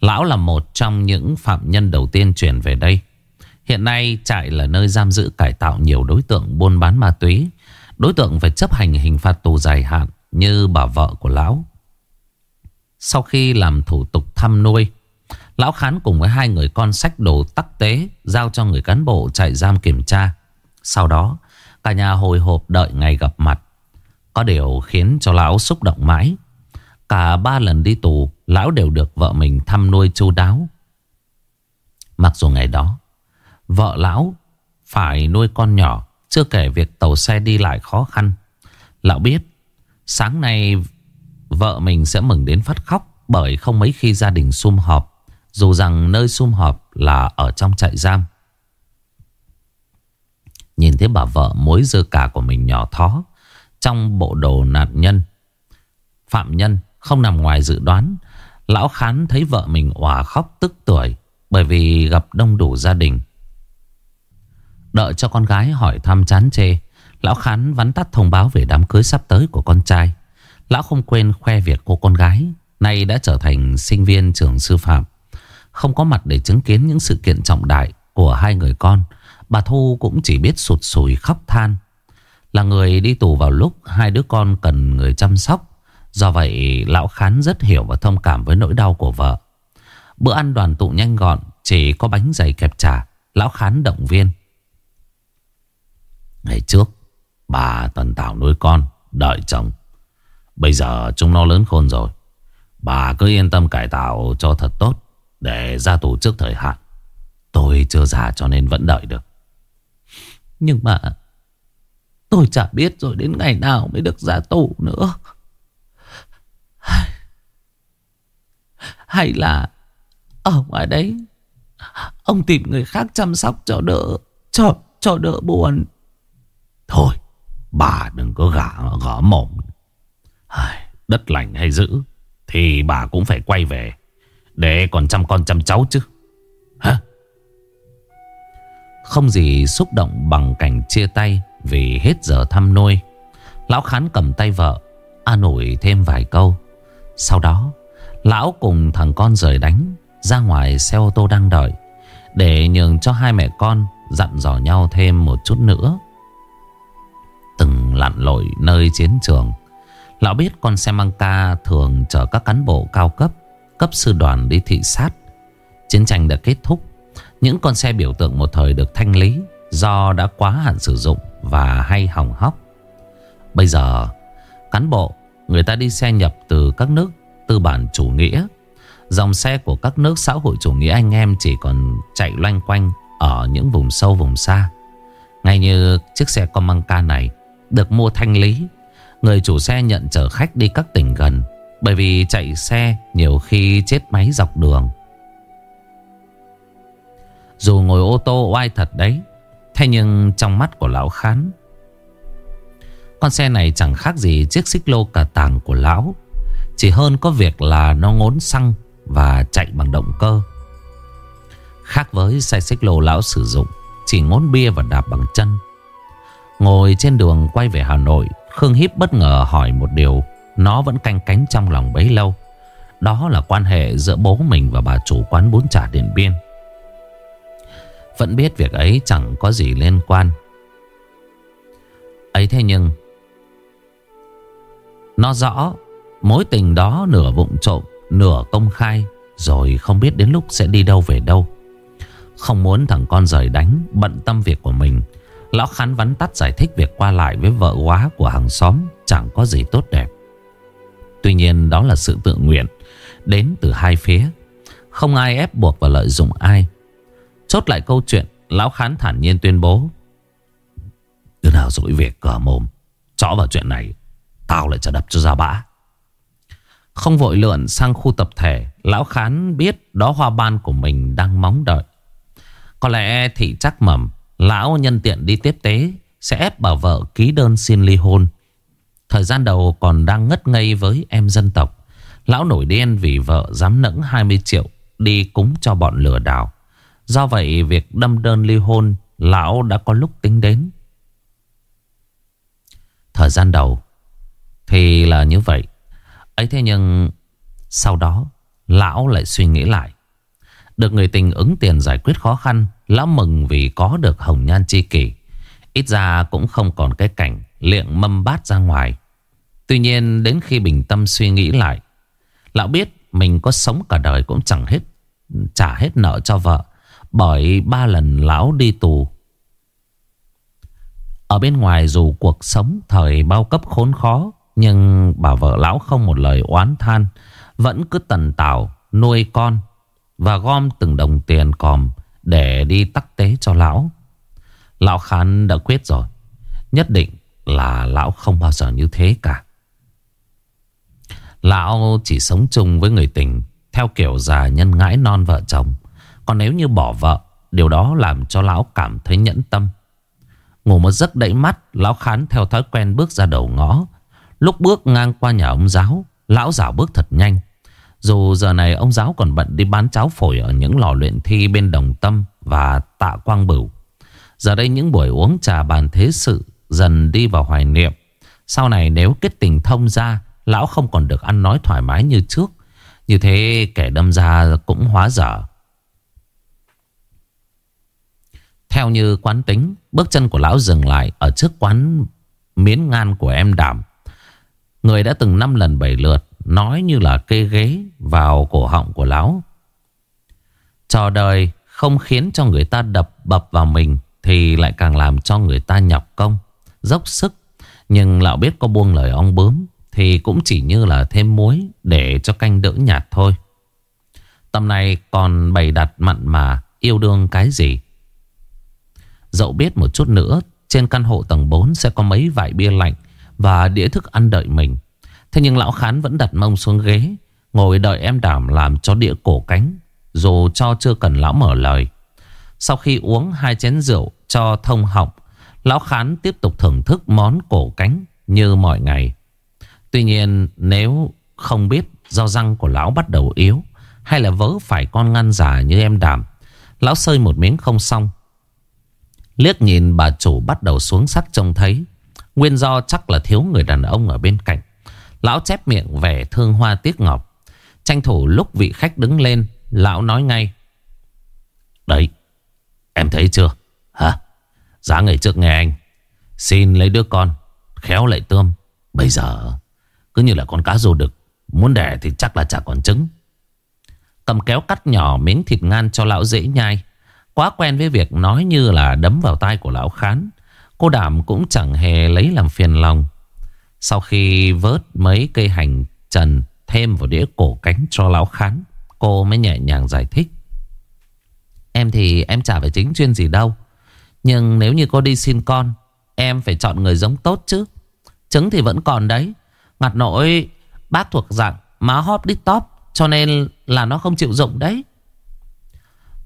Lão là một trong những phạm nhân đầu tiên chuyển về đây. Hiện nay, trại là nơi giam giữ cải tạo nhiều đối tượng buôn bán ma túy, Đối tượng phải chấp hành hình phạt tù dài hạn Như bà vợ của lão. Sau khi làm thủ tục thăm nuôi, Lão Khán cùng với hai người con sách đồ tắc tế Giao cho người cán bộ trại giam kiểm tra. Sau đó, Cả nhà hồi hộp đợi ngày gặp mặt. Có điều khiến cho lão xúc động mãi Cả ba lần đi tù, Lão đều được vợ mình thăm nuôi chu đáo Mặc dù ngày đó, Vợ lão phải nuôi con nhỏ, Chưa kể việc tàu xe đi lại khó khăn Lão biết, Sáng nay Vợ mình sẽ mừng đến phát khóc Bởi không mấy khi gia đình sum họp, Dù rằng nơi sum họp là ở trong trại giam Nhìn thấy bà vợ mối dơ cả của mình nhỏ thó trong bộ đồ nạn nhân. Phạm nhân không nằm ngoài dự đoán. Lão Khán thấy vợ mình òa khóc tức tuổi bởi vì gặp đông đủ gia đình. Đợi cho con gái hỏi thăm chán chê, Lão Khán vắn tắt thông báo về đám cưới sắp tới của con trai Lão không quên khoe việc cô con gái Nay đã trở thành sinh viên trường sư phạm Không có mặt để chứng kiến những sự kiện trọng đại của hai người con, Bà Thu cũng chỉ biết sụt sùi khóc than Là người đi tù vào lúc hai đứa con cần người chăm sóc Do vậy, lão khán rất hiểu và thông cảm với nỗi đau của vợ. Bữa ăn đoàn tụ nhanh gọn, Chỉ có bánh dày kẹp trà. Lão khán động viên. Ngày trước, Bà tần tảo nuôi con, Đợi chồng. Bây giờ chúng nó lớn khôn rồi. Bà cứ yên tâm cải tạo cho thật tốt, Để ra tù trước thời hạn. Tôi chưa già cho nên vẫn đợi được. Nhưng mà Tôi chả biết rồi đến ngày nào mới được ra tù nữa. Hay là Ở ngoài đấy Ông tìm người khác chăm sóc cho đỡ Cho, cho đỡ buồn. Thôi Bà đừng có gã gõ mồm. Đất lành hay dữ Thì bà cũng phải quay về Để còn chăm con chăm cháu chứ. Hả? Không gì xúc động bằng cảnh chia tay Vì hết giờ thăm nuôi. Lão Khán cầm tay vợ An ủi thêm vài câu. Sau đó, Lão cùng thằng con rời đánh, Ra ngoài xe ô tô đang đợi, Để nhường cho hai mẹ con Dặn dò nhau thêm một chút nữa. Từng lặn lội nơi chiến trường, Lão biết con xe mang ca thường chở các cán bộ cao cấp Cấp sư đoàn đi thị sát. Chiến tranh đã kết thúc, Những con xe biểu tượng một thời được thanh lý Do đã quá hạn sử dụng Và hay hỏng hóc. Bây giờ, Cán bộ Người ta đi xe nhập từ các nước tư bản chủ nghĩa Dòng xe của các nước xã hội chủ nghĩa anh em chỉ còn chạy loanh quanh ở những vùng sâu vùng xa. Ngay như chiếc xe Comanca này được mua thanh lý. Người chủ xe nhận chở khách đi các tỉnh gần bởi vì chạy xe nhiều khi chết máy dọc đường. Dù ngồi ô tô oai thật đấy, thế nhưng trong mắt của lão khán, con xe này chẳng khác gì chiếc xích lô cả tàng của lão. Chỉ hơn có việc là nó ngốn xăng và chạy bằng động cơ. Khác với xe xích lô lão sử dụng, chỉ ngốn bia và đạp bằng chân. Ngồi trên đường quay về Hà Nội, Khương Hiếp bất ngờ hỏi một điều nó vẫn canh cánh trong lòng bấy lâu. Đó là quan hệ giữa bố mình và bà chủ quán bún chả Điện Biên. Vẫn biết việc ấy chẳng có gì liên quan. Ấy thế nhưng, nó rõ, Mối tình đó nửa vụng trộm, Nửa công khai, Rồi không biết đến lúc sẽ đi đâu về đâu. Không muốn thằng con rời đánh, Bận tâm việc của mình, Lão khán vắn tắt giải thích việc qua lại Với vợ quá của hàng xóm Chẳng có gì tốt đẹp. Tuy nhiên, đó là sự tự nguyện, Đến từ hai phía. Không ai ép buộc và lợi dụng ai. Chốt lại câu chuyện, Lão khán thản nhiên tuyên bố. Đứa nào dỗi việc cờ mồm, Chó vào chuyện này Tao lại trả đập cho ra bã. Không vội lượn sang khu tập thể, Lão Khán biết đó hoa ban của mình đang móng đợi. Có lẽ thị chắc mầm, Lão nhân tiện đi tiếp tế, Sẽ ép bà vợ ký đơn xin ly hôn. Thời gian đầu còn đang ngất ngây với em dân tộc, Lão nổi điên vì vợ dám nẫng 20 triệu Đi cúng cho bọn lừa đảo. Do vậy, việc đâm đơn ly hôn, Lão đã có lúc tính đến. Thời gian đầu thì là như vậy ấy thế nhưng sau đó lão lại suy nghĩ lại. Được người tình ứng tiền giải quyết khó khăn, lão mừng vì có được hồng nhan chi kỷ. Ít ra cũng không còn cái cảnh liệng mâm bát ra ngoài. Tuy nhiên đến khi bình tâm suy nghĩ lại, lão biết mình có sống cả đời cũng chẳng hết, trả hết nợ cho vợ. Bởi ba lần lão đi tù Ở bên ngoài dù cuộc sống thời bao cấp khốn khó nhưng bà vợ lão không một lời oán than, Vẫn cứ tần tảo nuôi con Và gom từng đồng tiền còm Để đi tắc tế cho lão. Lão Khán đã quyết rồi, Nhất định là lão không bao giờ như thế cả. Lão chỉ sống chung với người tình, Theo kiểu già nhân ngãi non vợ chồng. Còn nếu như bỏ vợ, Điều đó làm cho lão cảm thấy nhẫn tâm. Ngủ một giấc đẩy mắt, Lão Khán theo thói quen bước ra đầu ngõ Lúc bước ngang qua nhà ông giáo, Lão dạo bước thật nhanh. Dù giờ này ông giáo còn bận đi bán cháo phổi Ở những lò luyện thi bên Đồng Tâm Và Tạ Quang Bửu. Giờ đây những buổi uống trà bàn thế sự Dần đi vào hoài niệm. Sau này nếu kết tình thông ra Lão không còn được ăn nói thoải mái như trước. Như thế kẻ đâm ra cũng hóa dở. Theo như quán tính, Bước chân của lão dừng lại Ở trước quán miến ngan của em đảm Người đã từng năm lần bảy lượt, Nói như là kê ghế Vào cổ họng của lão. Trò đời không khiến cho người ta đập bập vào mình Thì lại càng làm cho người ta nhọc công, Dốc sức. Nhưng lão biết có buông lời ong bướm Thì cũng chỉ như là thêm muối Để cho canh đỡ nhạt thôi. Tầm này còn bày đặt mặn mà Yêu đương cái gì? Dẫu biết một chút nữa, Trên căn hộ tầng 4 sẽ có mấy vải bia lạnh và đĩa thức ăn đợi mình. Thế nhưng lão khán vẫn đặt mông xuống ghế, Ngồi đợi em đảm làm cho đĩa cổ cánh, Dù cho chưa cần lão mở lời. Sau khi uống hai chén rượu cho thông họng, Lão khán tiếp tục thưởng thức món cổ cánh như mọi ngày. Tuy nhiên, nếu không biết do răng của lão bắt đầu yếu Hay là vớ phải con ngăn giả như em đảm, Lão sơi một miếng không xong. Liếc nhìn bà chủ bắt đầu xuống sắc trông thấy Nguyên do chắc là thiếu người đàn ông ở bên cạnh. Lão chép miệng vẻ thương hoa tiếc ngọc. Tranh thủ lúc vị khách đứng lên, Lão nói ngay. Đấy, Em thấy chưa? Hả? Giá ngày trước nghe anh. Xin lấy đứa con, Khéo lại tươm Bây giờ, Cứ như là con cá rô đực, Muốn đẻ thì chắc là chả còn trứng. Cầm kéo cắt nhỏ miếng thịt ngan cho lão dễ nhai. Quá quen với việc nói như là đấm vào tay của lão khán. Cô đảm cũng chẳng hề lấy làm phiền lòng. Sau khi vớt mấy cây hành trần Thêm vào đĩa cổ cánh cho lão khán, Cô mới nhẹ nhàng giải thích. Em thì em chả phải chính chuyên gì đâu, Nhưng nếu như cô đi xin con, Em phải chọn người giống tốt chứ. Trứng thì vẫn còn đấy, Ngặt nỗi bác thuộc dạng má hóp đít top Cho nên là nó không chịu dụng đấy.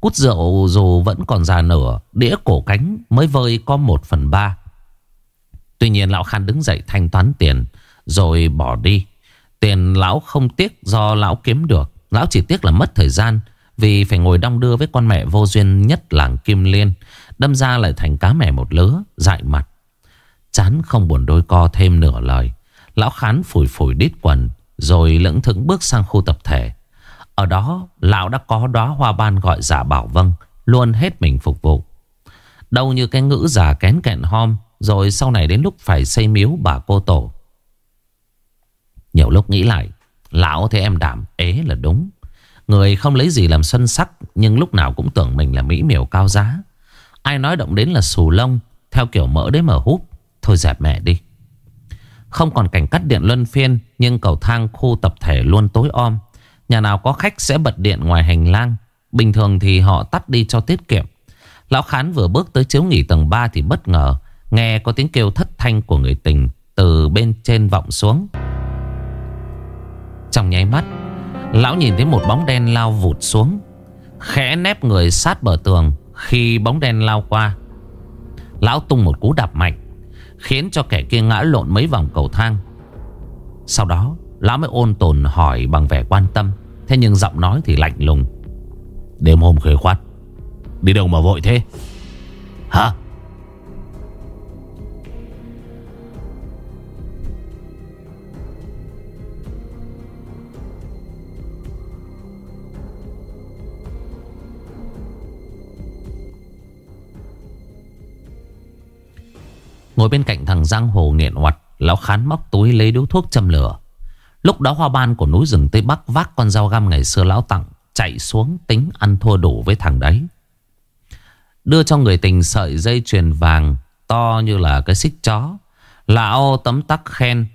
Cút rượu dù vẫn còn già nửa Đĩa cổ cánh mới vơi có một phần ba. Tuy nhiên lão Khan đứng dậy thanh toán tiền, Rồi bỏ đi. Tiền lão không tiếc do lão kiếm được. Lão chỉ tiếc là mất thời gian, Vì phải ngồi đong đưa với con mẹ vô duyên nhất làng Kim Liên, Đâm ra lại thành cá mẹ một lứa, Dại mặt. Chán không buồn đôi co thêm nửa lời, Lão khán phủi phủi đít quần, Rồi lững thững bước sang khu tập thể. Ở đó, lão đã có đóa hoa ban gọi giả bảo vâng Luôn hết mình phục vụ. Đâu như cái ngữ giả kén kẹn hom, Rồi sau này đến lúc phải xây miếu bà cô tổ. Nhiều lúc nghĩ lại, Lão thấy em đảm ế là đúng. Người không lấy gì làm xuân sắc, Nhưng lúc nào cũng tưởng mình là mỹ miều cao giá. Ai nói động đến là xù lông, Theo kiểu mỡ đấy mở húp. Thôi dẹp mẹ đi. Không còn cảnh cắt điện luân phiên, Nhưng cầu thang khu tập thể luôn tối om. Nhà nào có khách sẽ bật điện ngoài hành lang. Bình thường thì họ tắt đi cho tiết kiệm. Lão Khán vừa bước tới chiếu nghỉ tầng 3 Thì bất ngờ, Nghe có tiếng kêu thất thanh của người tình Từ bên trên vọng xuống. Trong nháy mắt, Lão nhìn thấy một bóng đen lao vụt xuống, Khẽ nép người sát bờ tường Khi bóng đen lao qua. Lão tung một cú đạp mạnh, Khiến cho kẻ kia ngã lộn mấy vòng cầu thang. Sau đó Lão mới ôn tồn hỏi bằng vẻ quan tâm. Thế nhưng giọng nói thì lạnh lùng. Đêm hôm khuya khoát, Đi đâu mà vội thế? Hả? Ngồi bên cạnh thằng Giang Hồ nghiện hoạt Lão khán móc túi lấy điếu thuốc châm lửa. Lúc đó hoa ban của núi rừng Tây Bắc Vác con dao găm ngày xưa lão tặng, Chạy xuống tính ăn thua đủ với thằng đấy Đưa cho người tình sợi dây chuyền vàng To như là cái xích chó Lão tấm tắc khen,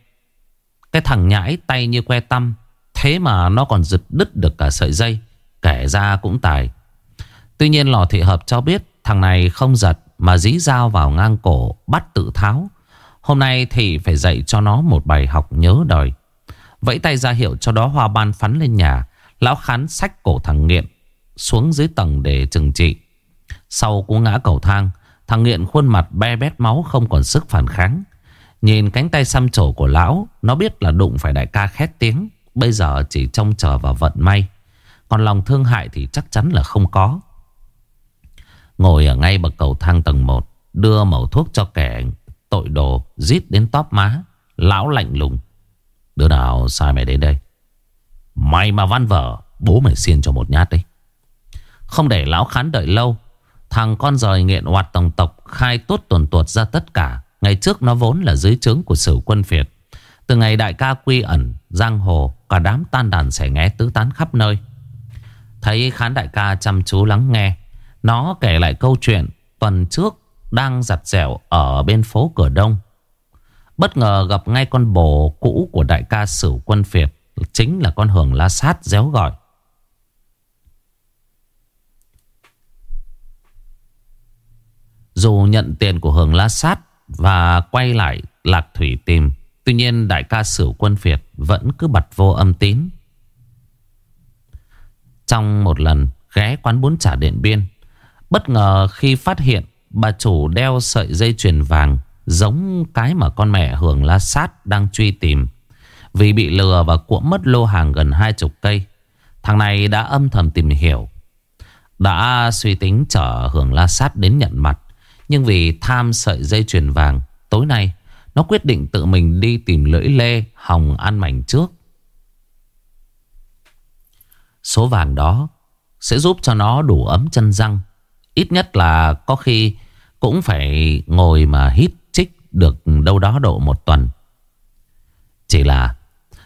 Cái thằng nhãi tay như que tăm, Thế mà nó còn giật đứt được cả sợi dây Kể ra cũng tài Tuy nhiên lò thị hợp cho biết Thằng này không giật mà dí dao vào ngang cổ bắt tự tháo. Hôm nay thì phải dạy cho nó một bài học nhớ đời. Vẫy tay ra hiệu cho đó hoa ban phắn lên nhà. Lão khán xách cổ thằng nghiện xuống dưới tầng để trừng trị. Sau cú ngã cầu thang, thằng nghiện khuôn mặt be bét máu không còn sức phản kháng. Nhìn cánh tay xăm trổ của lão, nó biết là đụng phải đại ca khét tiếng. Bây giờ chỉ trông chờ vào vận may. Còn lòng thương hại thì chắc chắn là không có. Ngồi ở ngay bậc cầu thang tầng 1 Đưa mẩu thuốc cho kẻ tội đồ Giết đến tóp má Lão lạnh lùng Đứa nào sai mày đến đây? Mày mà văn vở, Bố mày xiên cho một nhát đấy. Không để lão khán đợi lâu, Thằng con rời nghiện hoạt tổng tộc, Khai tốt tuần tuột ra tất cả. Ngày trước nó vốn là dưới trướng của sử quân Việt. Từ ngày đại ca quy ẩn, Giang hồ, Cả đám tan đàn sẽ nghe tứ tán khắp nơi. Thấy khán đại ca chăm chú lắng nghe, Nó kể lại câu chuyện Tuần trước đang giặt dẻo Ở bên phố cửa đông. Bất ngờ gặp ngay con bồ cũ Của đại ca sử quân phiệt Chính là con hưởng la sát déo gọi. Dù nhận tiền của Hường La Sát Và quay lại Lạc Thủy tìm, Tuy nhiên đại ca sử quân phiệt Vẫn cứ bật vô âm tín. Trong một lần ghé quán bún chả điện biên, Bất ngờ khi phát hiện Bà chủ đeo sợi dây chuyền vàng Giống cái mà con mẹ Hường La Sát đang truy tìm. Vì bị lừa và cuộn mất lô hàng gần hai chục cây, Thằng này đã âm thầm tìm hiểu. Đã suy tính chở Hường La Sát đến nhận mặt, Nhưng vì tham sợi dây chuyền vàng, Tối nay Nó quyết định tự mình đi tìm lưỡi lê Hồng ăn mảnh trước. Số vàng đó Sẽ giúp cho nó đủ ấm chân răng, Ít nhất là có khi Cũng phải ngồi mà hít được đâu đó độ một tuần. Chỉ là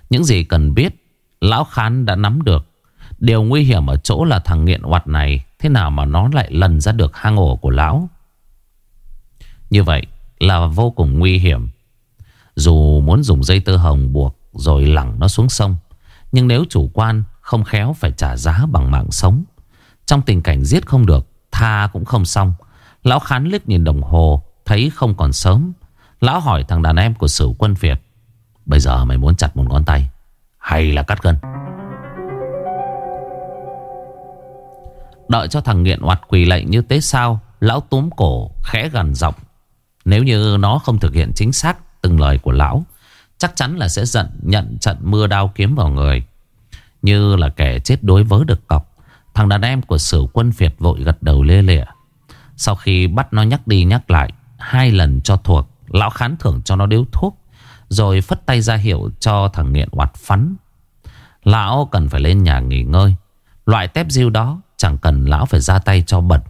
Những gì cần biết, Lão Khán đã nắm được. Điều nguy hiểm ở chỗ là thằng nghiện hoạt này, Thế nào mà nó lại lần ra được hang ổ của lão? Như vậy là vô cùng nguy hiểm. Dù muốn dùng dây tơ hồng buộc Rồi lẳng nó xuống sông, Nhưng nếu chủ quan, không khéo Phải trả giá bằng mạng sống. Trong tình cảnh giết không được, Tha cũng không xong. Lão khán liếc nhìn đồng hồ, Thấy không còn sớm. Lão hỏi thằng đàn em của sử quân Việt, Bây giờ mày muốn chặt một ngón tay Hay là cắt gân? Đợi cho thằng nghiện oặt quỳ lệnh như thế sao, Lão túm cổ khẽ gần giọng, Nếu như nó không thực hiện chính xác Từng lời của lão, Chắc chắn là sẽ giận nhận trận mưa đao kiếm vào người. Như là kẻ chết đối với được cọc. Thằng đàn em của sử quân Việt vội gật đầu lê lịa. Sau khi bắt nó nhắc đi nhắc lại, Hai lần cho thuộc Lão khán thưởng cho nó điếu thuốc, Rồi phất tay ra hiệu cho thằng nghiện hoạt phắn. Lão cần phải lên nhà nghỉ ngơi. Loại tép diêu đó Chẳng cần lão phải ra tay cho bẩn.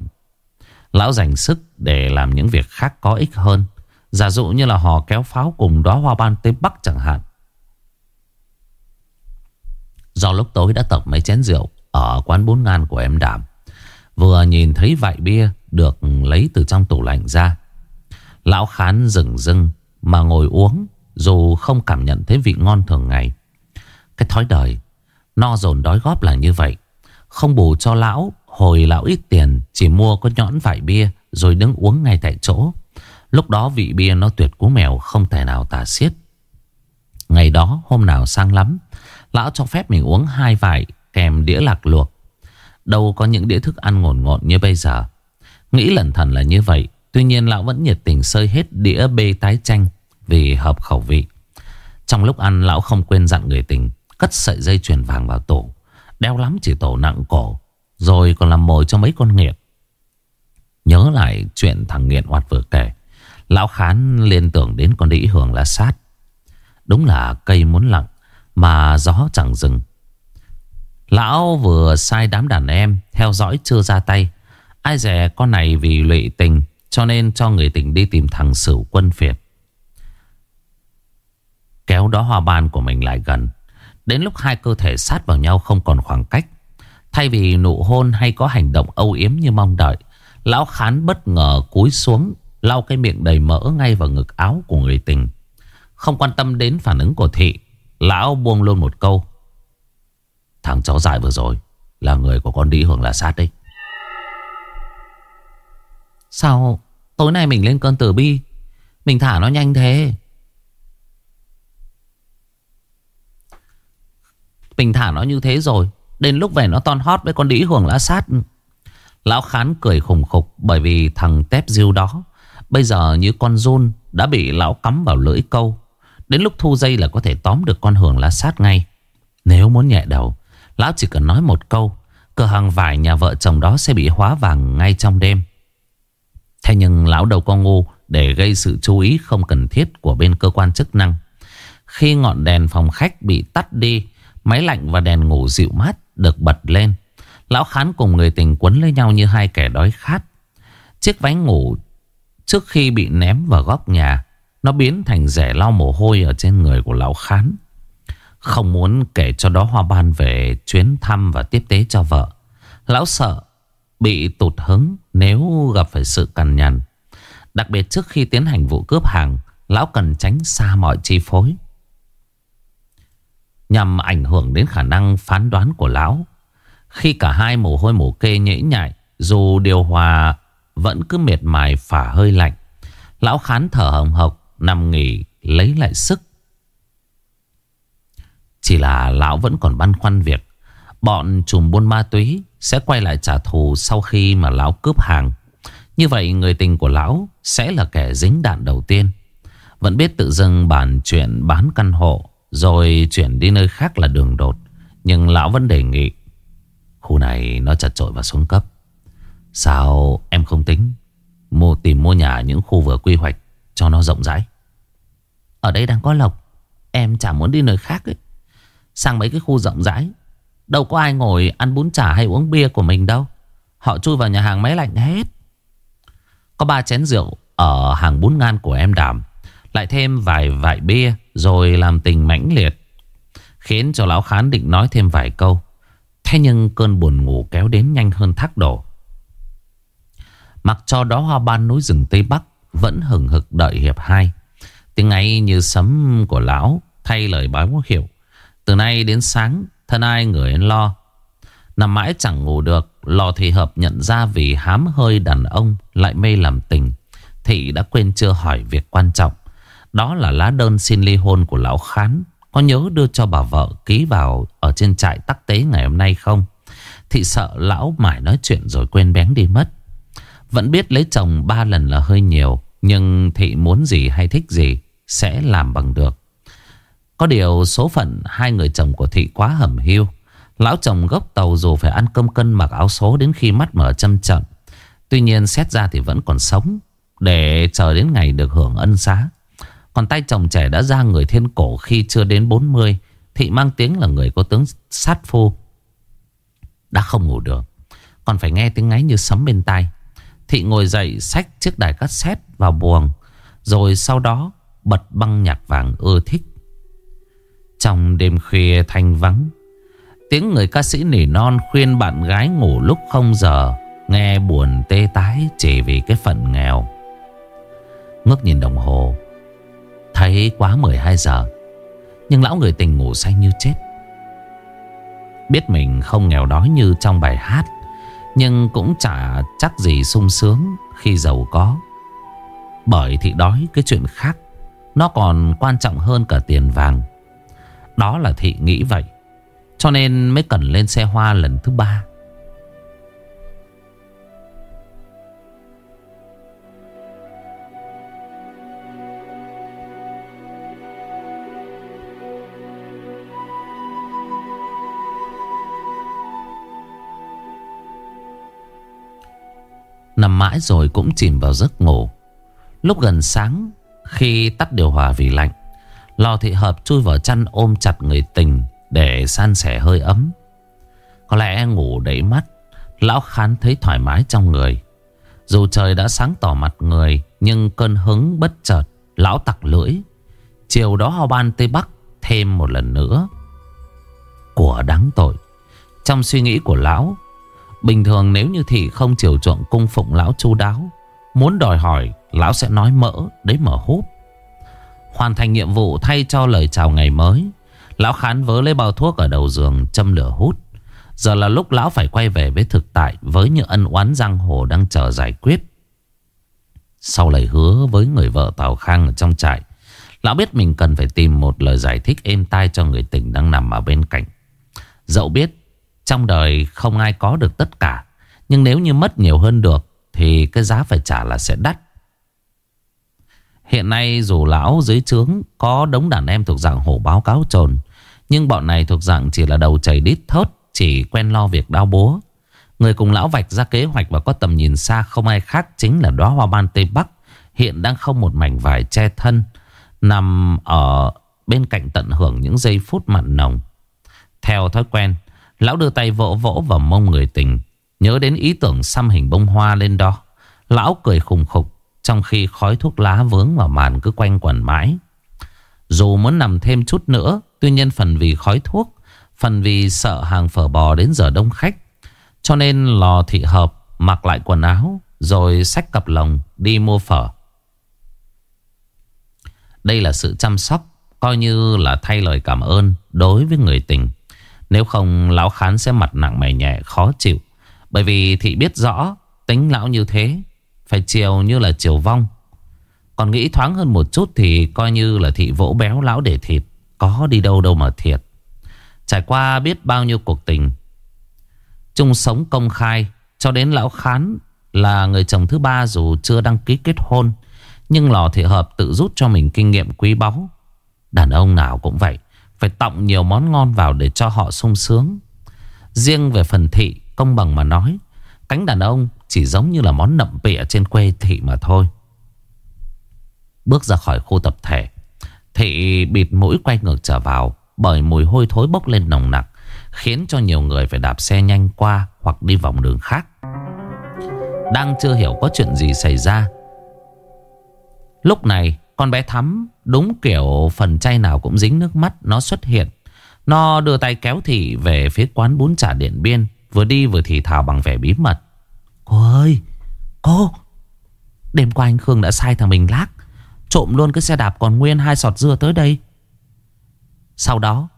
Lão dành sức để làm những việc khác có ích hơn. Giả dụ như là họ kéo pháo cùng đó hoa ban tới Bắc chẳng hạn. Do lúc tối đã tập mấy chén rượu Ở quán bốn ngàn của em đảm Vừa nhìn thấy vại bia Được lấy từ trong tủ lạnh ra Lão khán rừng rưng Mà ngồi uống, Dù không cảm nhận thấy vị ngon thường ngày. Cái thói đời, No dồn đói góp là như vậy. Không bù cho lão, Hồi lão ít tiền, Chỉ mua có nhõn vải bia, Rồi đứng uống ngay tại chỗ. Lúc đó vị bia nó tuyệt cú mèo, Không thể nào tả xiết. Ngày đó, hôm nào sang lắm, Lão cho phép mình uống hai vải Kèm đĩa lạc luộc. Đâu có những đĩa thức ăn ngổn ngộn như bây giờ. Nghĩ lần thần là như vậy Tuy nhiên lão vẫn nhiệt tình sơi hết đĩa bê tái chanh Vì hợp khẩu vị. Trong lúc ăn, lão không quên dặn người tình, Cất sợi dây chuyền vàng vào tổ, Đeo lắm chỉ tổ nặng cổ, Rồi còn làm mồi cho mấy con nghiện. Nhớ lại chuyện thằng nghiện hoạt vừa kể, Lão Khán liên tưởng đến con đĩ hưởng là sát. Đúng là cây muốn lặng, Mà gió chẳng dừng. Lão vừa sai đám đàn em, Theo dõi chưa ra tay. Ai dè con này vì lụy tình cho nên cho người tình đi tìm thằng sử quân phiệt Kéo đó hoa ban của mình lại gần. Đến lúc hai cơ thể sát vào nhau không còn khoảng cách. Thay vì nụ hôn hay có hành động âu yếm như mong đợi, Lão khán bất ngờ cúi xuống, Lau cái miệng đầy mỡ ngay vào ngực áo của người tình. Không quan tâm đến phản ứng của thị, Lão buông luôn một câu. Thằng cháu dài vừa rồi Là người của con đi hưởng là sát đấy. Sao tối nay mình lên cơn tử bi. Mình thả nó nhanh thế. Mình thả nó như thế rồi, Đến lúc về nó ton hót với con đĩ hưởng lá sát. Lão khán cười khủng khục Bởi vì thằng tép diêu đó, Bây giờ như con run Đã bị lão cắm vào lưỡi câu. Đến lúc thu dây là có thể tóm được con hưởng lá sát ngay. Nếu muốn nhẹ đầu, Lão chỉ cần nói một câu, Cửa hàng vải nhà vợ chồng đó sẽ bị hóa vàng ngay trong đêm. Thế nhưng lão đầu con ngu để gây sự chú ý không cần thiết của bên cơ quan chức năng. Khi ngọn đèn phòng khách bị tắt đi, máy lạnh và đèn ngủ dịu mát được bật lên. Lão Khán cùng người tình quấn lấy nhau như hai kẻ đói khát. Chiếc váy ngủ trước khi bị ném vào góc nhà, nó biến thành rẻ lau mồ hôi ở trên người của Lão Khán. Không muốn kể cho đó hoa ban về chuyến thăm và tiếp tế cho vợ. Lão sợ bị tụt hứng nếu gặp phải sự cằn nhằn. Đặc biệt trước khi tiến hành vụ cướp hàng, lão cần tránh xa mọi chi phối. Nhằm ảnh hưởng đến khả năng phán đoán của lão. Khi cả hai mồ hôi mồ kê nhễ nhại, dù điều hòa vẫn cứ miệt mài phả hơi lạnh. Lão khán thở hồng hộc, nằm nghỉ, lấy lại sức. Chỉ là lão vẫn còn băn khoăn việc Bọn trùm buôn ma túy Sẽ quay lại trả thù sau khi mà lão cướp hàng. Như vậy, người tình của lão Sẽ là kẻ dính đạn đầu tiên. Vẫn biết tự dưng bàn chuyện bán căn hộ, Rồi chuyển đi nơi khác là đường đột. Nhưng lão vẫn đề nghị, Khu này nó chật trội và xuống cấp. Sao em không tính mua Tìm mua nhà những khu vừa quy hoạch Cho nó rộng rãi? Ở đây đang có lộc, Em chả muốn đi nơi khác ấy. Sang mấy cái khu rộng rãi Đâu có ai ngồi ăn bún chả hay uống bia của mình đâu. Họ chui vào nhà hàng máy lạnh hết. Có ba chén rượu Ở hàng bún ngan của em đảm Lại thêm vài vại bia, Rồi làm tình mãnh liệt, Khiến cho lão khán định nói thêm vài câu. Thế nhưng cơn buồn ngủ kéo đến nhanh hơn thác đổ. Mặc cho đó hoa ban núi rừng Tây Bắc Vẫn hừng hực đợi hiệp hai, Tiếng ấy như sấm của lão Thay lời báo hiệu. Từ nay đến sáng Thân ai người lo, Nằm mãi chẳng ngủ được Lò thì hợp nhận ra vì hám hơi đàn ông Lại mê làm tình Thị đã quên chưa hỏi việc quan trọng. Đó là lá đơn xin ly hôn của lão Khán. Có nhớ đưa cho bà vợ ký vào Ở trên trại tắc tế ngày hôm nay không? Thị sợ lão mải nói chuyện rồi quên bén đi mất. Vẫn biết lấy chồng ba lần là hơi nhiều, Nhưng thị muốn gì hay thích gì Sẽ làm bằng được có điều số phận hai người chồng của Thị quá hầm hiu. Lão chồng gốc tàu dù phải ăn cơm cân mặc áo số đến khi mắt mở châm chậm. Tuy nhiên xét ra thì vẫn còn sống, để chờ đến ngày được hưởng ân xá. Còn tay chồng trẻ đã ra người thiên cổ khi chưa đến 40. Thị mang tiếng là người có tướng sát phu. Đã không ngủ được. Còn phải nghe tiếng ngáy như sấm bên tai. Thị ngồi dậy xách chiếc đài cassette vào buồng. Rồi sau đó bật băng nhạc vàng ưa thích. Trong đêm khuya thanh vắng, Tiếng người ca sĩ nỉ non khuyên bạn gái ngủ lúc không giờ, Nghe buồn tê tái chỉ vì cái phận nghèo. Ngước nhìn đồng hồ, Thấy quá 12 giờ, Nhưng lão người tình ngủ say như chết. Biết mình không nghèo đói như trong bài hát, Nhưng cũng chả chắc gì sung sướng khi giàu có. Bởi thị đói cái chuyện khác, Nó còn quan trọng hơn cả tiền vàng đó là thị nghĩ vậy. Cho nên mới cần lên xe hoa lần thứ ba. Nằm mãi rồi cũng chìm vào giấc ngủ. Lúc gần sáng, Khi tắt điều hòa vì lạnh Lò thị hợp chui vào chăn ôm chặt người tình Để san sẻ hơi ấm. Có lẽ ngủ đẩy mắt, Lão khán thấy thoải mái trong người. Dù trời đã sáng tỏ mặt người, Nhưng cơn hứng bất chợt, Lão tặc lưỡi. Chiều đó ho ban Tây Bắc Thêm một lần nữa. Của đáng tội. Trong suy nghĩ của lão, Bình thường nếu như thị không chiều chuộng cung phụng lão chu đáo, Muốn đòi hỏi, Lão sẽ nói mỡ, Đấy mở hút. Hoàn thành nhiệm vụ thay cho lời chào ngày mới. Lão khán vớ lấy bao thuốc ở đầu giường, Châm lửa hút. Giờ là lúc lão phải quay về với thực tại Với những ân oán giang hồ đang chờ giải quyết. Sau lời hứa với người vợ Tào Khang ở trong trại, Lão biết mình cần phải tìm một lời giải thích êm tai cho người tình đang nằm ở bên cạnh. Dẫu biết trong đời không ai có được tất cả, Nhưng nếu như mất nhiều hơn được Thì cái giá phải trả là sẽ đắt. Hiện nay dù lão dưới trướng có đống đàn em thuộc dạng hổ báo cáo trồn Nhưng bọn này thuộc dạng chỉ là đầu chảy đít thớt Chỉ quen lo việc đau búa Người cùng lão vạch ra kế hoạch và có tầm nhìn xa không ai khác chính là đóa hoa ban Tây Bắc. Hiện đang không một mảnh vải che thân. Nằm ở bên cạnh tận hưởng những giây phút mặn nồng. Theo thói quen, lão đưa tay vỗ vỗ vào mông người tình. Nhớ đến ý tưởng xăm hình bông hoa lên đó. Lão cười khùng khục trong khi khói thuốc lá vướng vào màn cứ quanh quẩn mãi. Dù muốn nằm thêm chút nữa, tuy nhiên phần vì khói thuốc, phần vì sợ hàng phở bò đến giờ đông khách. Cho nên lò thị hợp mặc lại quần áo rồi xách cặp lồng đi mua phở. Đây là sự chăm sóc coi như là thay lời cảm ơn đối với người tình. Nếu không lão khán sẽ mặt nặng mày nhẹ khó chịu. Bởi vì thị biết rõ tính lão như thế phải chiều như là chiều vong. Còn nghĩ thoáng hơn một chút thì coi như là thị vỗ béo lão để thịt. Có đi đâu đâu mà thiệt. Trải qua biết bao nhiêu cuộc tình. chung sống công khai, cho đến lão khán là người chồng thứ ba dù chưa đăng ký kết hôn. Nhưng lò thị hợp tự rút cho mình kinh nghiệm quý báu. Đàn ông nào cũng vậy. Phải tọng nhiều món ngon vào để cho họ sung sướng. Riêng về phần thị, công bằng mà nói. Cánh đàn ông chỉ giống như là món nậm pịa trên quê thị mà thôi. Bước ra khỏi khu tập thể. Thị bịt mũi quay ngược trở vào. Bởi mùi hôi thối bốc lên nồng nặc. Khiến cho nhiều người phải đạp xe nhanh qua hoặc đi vòng đường khác. Đang chưa hiểu có chuyện gì xảy ra Lúc này, con bé Thắm đúng kiểu phần chay nào cũng dính nước mắt, Nó xuất hiện Nó đưa tay kéo Thị về phía quán bún chả điện biên, Vừa đi vừa thì thào bằng vẻ bí mật Cô ơi, Cô. Đêm qua anh Khương đã sai thằng mình lác, Trộm luôn cái xe đạp còn nguyên hai sọt dưa tới đây. Sau đó,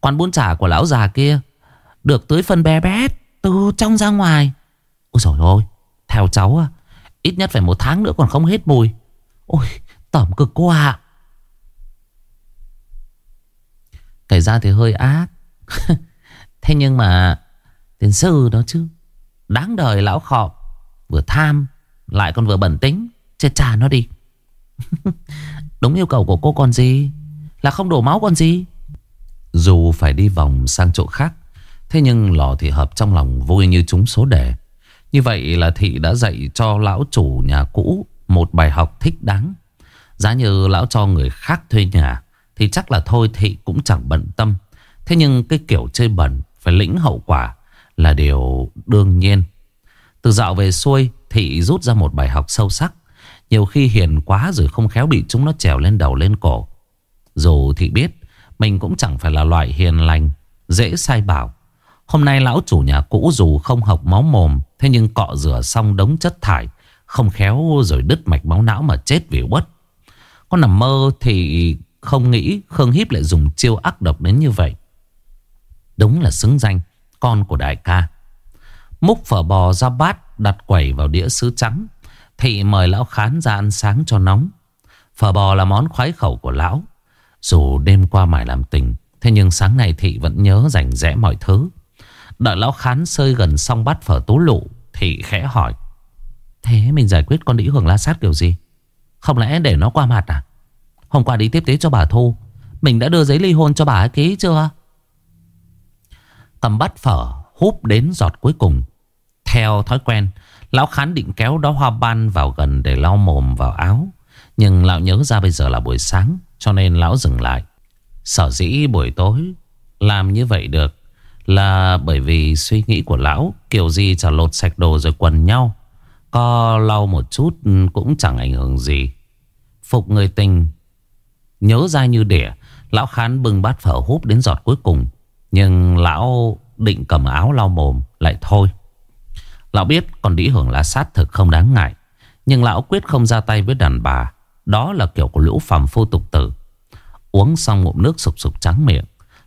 Quán bún chả của lão già kia Được tưới phân bé bét Từ trong ra ngoài. Ôi trời ơi theo cháu à Ít nhất phải một tháng nữa còn không hết mùi. Ôi tẩm cực quá ạ. Kể ra thì hơi ác. Thế nhưng mà, Tiền sư đó chứ. Đáng đời lão khọp Vừa tham, Lại còn vừa bẩn tính. Chết cha nó đi. Đúng yêu cầu của cô còn gì? Là không đổ máu còn gì? Dù phải đi vòng sang chỗ khác, Thế nhưng lò thị hợp trong lòng vui như chúng số đề. Như vậy là thị đã dạy cho lão chủ nhà cũ một bài học thích đáng. Giá như lão cho người khác thuê nhà, thì chắc là thôi thị cũng chẳng bận tâm. Thế nhưng cái kiểu chơi bẩn phải lĩnh hậu quả là điều đương nhiên. Từ dạo về xuôi thị rút ra một bài học sâu sắc. Nhiều khi hiền quá rồi không khéo bị chúng nó trèo lên đầu lên cổ. Dù thị biết mình cũng chẳng phải là loại hiền lành, dễ sai bảo. Hôm nay lão chủ nhà cũ dù không học máu mồm Thế nhưng cọ rửa xong đống chất thải Không khéo rồi đứt mạch máu não mà chết vì uất Con nằm mơ thì không nghĩ Khương Hiếp lại dùng chiêu ác độc đến như vậy Đúng là xứng danh con của đại ca. Múc phở bò ra bát, Đặt quẩy vào đĩa sứ trắng. Thị mời lão khán ra ăn sáng cho nóng. Phở bò là món khoái khẩu của lão. Dù đêm qua mải làm tình, Thế nhưng sáng nay Thị vẫn nhớ rảnh rẽ mọi thứ. Đợi lão khán sơi gần xong bắt phở tú lụ Thì khẽ hỏi, Thế mình giải quyết con đĩ hưởng la sát kiểu gì? Không lẽ để nó qua mặt à? Hôm qua đi tiếp tế cho bà Thu, Mình đã đưa giấy ly hôn cho bà ấy ký chưa? Cầm bát phở, Húp đến giọt cuối cùng. Theo thói quen, Lão khán định kéo đó hoa ban vào gần Để lau mồm vào áo. Nhưng lão nhớ ra bây giờ là buổi sáng, Cho nên lão dừng lại. Sở dĩ buổi tối Làm như vậy được là bởi vì suy nghĩ của lão, Kiểu gì chả lột sạch đồ rồi quần nhau. Co lau một chút cũng chẳng ảnh hưởng gì. Phục người tình, Nhớ ra như đỉa, Lão khán bưng bát phở húp đến giọt cuối cùng. Nhưng lão định cầm áo lau mồm Lại thôi. Lão biết còn đĩ hưởng là sát thực không đáng ngại, Nhưng lão quyết không ra tay với đàn bà. Đó là kiểu của lũ phàm phu tục tử. Uống xong ngụm nước sụp sụp trắng miệng,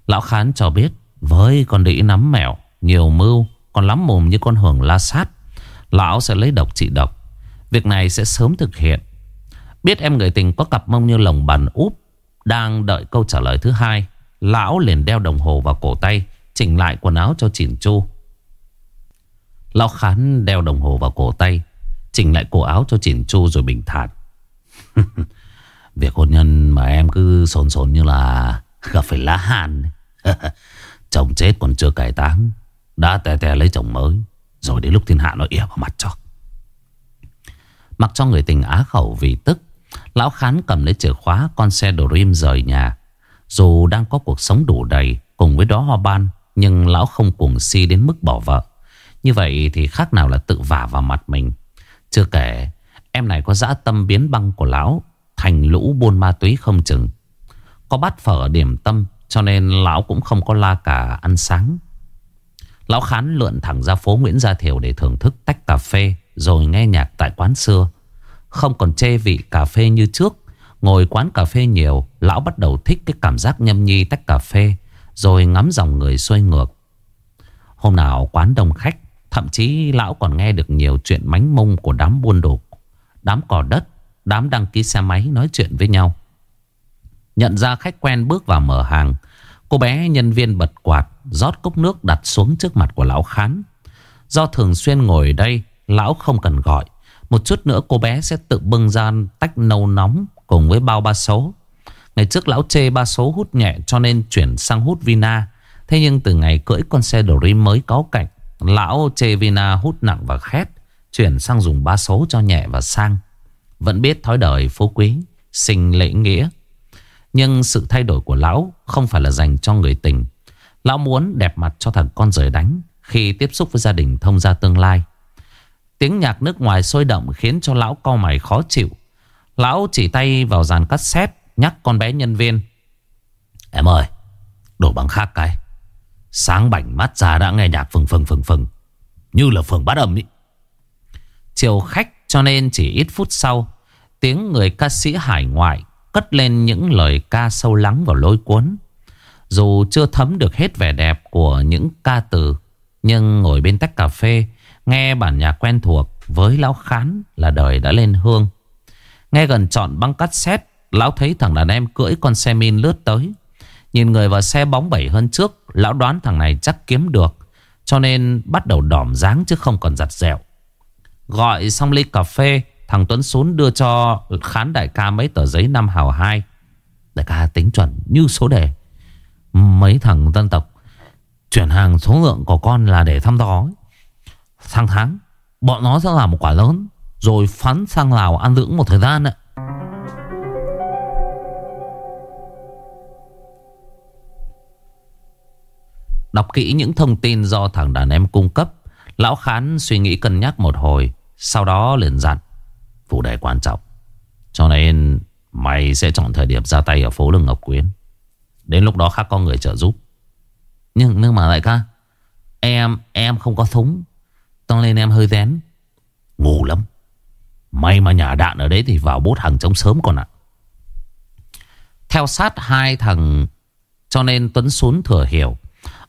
Lão khán cho biết, với con đĩ nắm mèo Nhiều mưu, Còn lắm mồm như con hưởng la sát. Lão sẽ lấy độc trị độc. Việc này sẽ sớm thực hiện. Biết em người tình có cặp mông như lồng bàn úp, Đang đợi câu trả lời thứ hai Lão liền đeo đồng hồ vào cổ tay, Chỉnh lại quần áo cho chỉn chu. Lão khán đeo đồng hồ vào cổ tay, Chỉnh lại cổ áo cho chỉn chu rồi bình thản. Việc hôn nhân mà em cứ sồn sồn như là Gặp phải lá hàn Chồng chết còn chưa cải táng, Đã tè tè lấy chồng mới, Rồi đến lúc thiên hạ nó ỉa vào mặt cho. Mặc cho người tình á khẩu vì tức, Lão Khán cầm lấy chìa khóa con xe Dream rời nhà dù đang có cuộc sống đủ đầy Cùng với đó hoa ban, Nhưng lão không cuồng si đến mức bỏ vợ. Như vậy thì khác nào là tự vả vào mặt mình. Chưa kể, Em này có dã tâm biến băng của lão, Thành lũ buôn ma túy không chừng. Có bắt phở điểm tâm, Cho nên lão cũng không có la cả ăn sáng. Lão Khán lượn thẳng ra phố Nguyễn Gia Thiều Để thưởng thức tách cà phê, Rồi nghe nhạc tại quán xưa. Không còn chê vị cà phê như trước Ngồi quán cà phê nhiều Lão bắt đầu thích cái cảm giác nhâm nhi tách cà phê Rồi ngắm dòng người xoay ngược Hôm nào quán đông khách Thậm chí lão còn nghe được nhiều chuyện mánh mông của đám buôn đồ Đám cò đất Đám đăng ký xe máy nói chuyện với nhau Nhận ra khách quen bước vào mở hàng Cô bé nhân viên bật quạt rót cốc nước đặt xuống trước mặt của lão khán. Do thường xuyên ngồi đây, lão không cần gọi. Một chút nữa cô bé sẽ tự bưng ra tách nâu nóng cùng với bao ba số. Ngày trước lão chê ba số hút nhẹ cho nên chuyển sang hút Vina. Thế nhưng từ ngày cưỡi con xe Dream mới có cạnh, lão chê Vina hút nặng và khét, chuyển sang dùng ba số cho nhẹ và sang. Vẫn biết thói đời phú quý, sinh lễ nghĩa. Nhưng sự thay đổi của lão không phải là dành cho người tình Lão muốn đẹp mặt cho thằng con rời đánh Khi tiếp xúc với gia đình thông gia tương lai Tiếng nhạc nước ngoài sôi động Khiến cho lão co mày khó chịu Lão chỉ tay vào dàn cassette, Nhắc con bé nhân viên. Em ơi Đổi bằng khác cái. Sáng bảnh mắt ra đã nghe nhạc phừng phừng phừng phừng, Như là phường bát âm ý. Chiều khách cho nên chỉ ít phút sau, Tiếng người ca sĩ hải ngoại Cất lên những lời ca sâu lắng và lôi cuốn. Dù chưa thấm được hết vẻ đẹp của những ca từ, Nhưng ngồi bên tách cà phê, Nghe bản nhạc quen thuộc Với lão khán là đời đã lên hương. Nghe gần trọn băng cassette Lão thấy thằng đàn em cưỡi con xe min lướt tới. Nhìn người vào xe bóng bẩy hơn trước, Lão đoán thằng này chắc kiếm được. Cho nên bắt đầu đỏm dáng chứ không còn giặt dẹo. Gọi xong ly cà phê, Thằng Tuấn xuống đưa cho khán đại ca mấy tờ giấy năm hào hai. Đại ca tính chuẩn như số đề. Mấy thằng dân tộc, Chuyển hàng số lượng của con là để thăm dò Sang tháng, Bọn nó sẽ làm một quả lớn. Rồi phán sang Lào ăn dưỡng một thời gian ạ. Đọc kỹ những thông tin do thằng đàn em cung cấp, Lão Khán suy nghĩ cân nhắc một hồi, Sau đó liền dặn, Vụ đề quan trọng, Cho nên mày sẽ chọn thời điểm ra tay ở phố Lương Ngọc Quyến. Đến lúc đó khác có người trợ giúp. Nhưng nhưng mà lại ca Em em không có súng Cho lên em hơi rén. Ngu lắm. May mà nhà đạn ở đấy thì vào bốt hàng chống sớm còn ạ. Theo sát hai thằng, Cho nên Tuấn xuống thừa hiểu.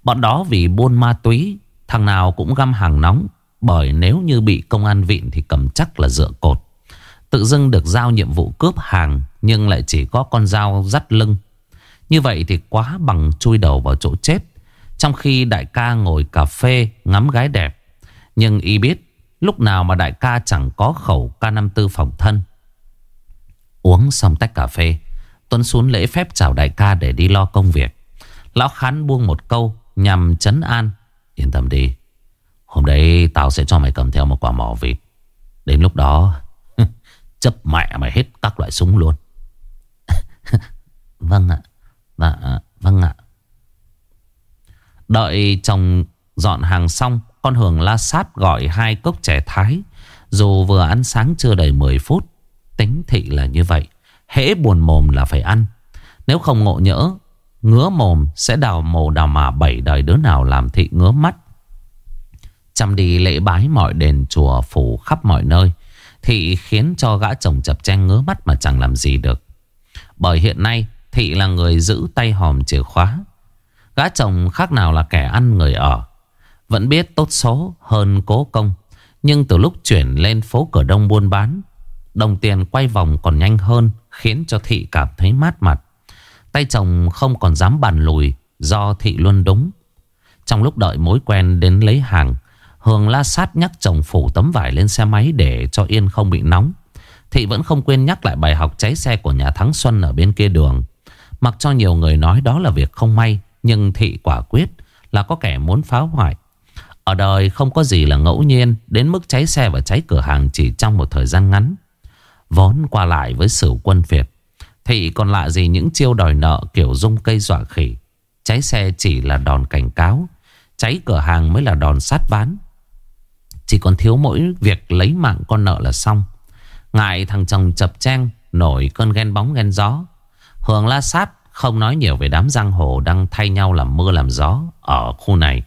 Bọn đó vì buôn ma túy, Thằng nào cũng găm hàng nóng, Bởi nếu như bị công an vịn Thì cầm chắc là dựa cột. Tự dưng được giao nhiệm vụ cướp hàng, Nhưng lại chỉ có con dao dắt lưng. Như vậy thì quá bằng chui đầu vào chỗ chết. Trong khi đại ca ngồi cà phê, ngắm gái đẹp, Nhưng y biết Lúc nào mà đại ca chẳng có khẩu K54 phòng thân. Uống xong tách cà phê, Tuấn xuống lễ phép chào đại ca để đi lo công việc. Lão Khán buông một câu Nhằm chấn an. Yên tâm đi, Hôm đấy tao sẽ cho mày cầm theo một quả mỏ vịt. Đến lúc đó, Chấp mẹ mày hết các loại súng luôn. Vâng ạ Dạ vâng ạ. Đợi chồng dọn hàng xong con Hường la sát gọi hai cốc trẻ thái. Dù vừa ăn sáng chưa đầy 10 phút, Tính thị là như vậy. Hễ buồn mồm là phải ăn. Nếu không ngộ nhỡ, Ngứa mồm sẽ đào mồ đào mà bảy đời đứa nào làm thị ngứa mắt. Chăm đi lễ bái mọi đền chùa phủ khắp mọi nơi, Thị khiến cho gã chồng chập chen ngứa mắt mà chẳng làm gì được. Bởi hiện nay, Thị là người giữ tay hòm chìa khóa. Gã chồng khác nào là kẻ ăn người ở. Vẫn biết tốt số hơn cố công. Nhưng từ lúc chuyển lên phố cửa đông buôn bán, Đồng tiền quay vòng còn nhanh hơn, Khiến cho Thị cảm thấy mát mặt. Tay chồng không còn dám bàn lùi Do Thị luôn đúng. Trong lúc đợi mối quen đến lấy hàng, Hường la sát nhắc chồng phủ tấm vải lên xe máy Để cho Yên không bị nóng. Thị vẫn không quên nhắc lại bài học cháy xe của nhà Thắng Xuân ở bên kia đường. Mặc cho nhiều người nói đó là việc không may, Nhưng thị quả quyết là có kẻ muốn phá hoại. Ở đời không có gì là ngẫu nhiên, Đến mức cháy xe và cháy cửa hàng chỉ trong một thời gian ngắn. Vốn qua lại với sử quân Việt Thị còn lạ gì những chiêu đòi nợ kiểu dung cây dọa khỉ. Cháy xe chỉ là đòn cảnh cáo, Cháy cửa hàng mới là đòn sát bán. Chỉ còn thiếu mỗi việc lấy mạng con nợ là xong. Ngại thằng chồng chập trang Nổi cơn ghen bóng ghen gió. Hường la sát, không nói nhiều về đám giang hồ Đang thay nhau làm mưa làm gió Ở khu này.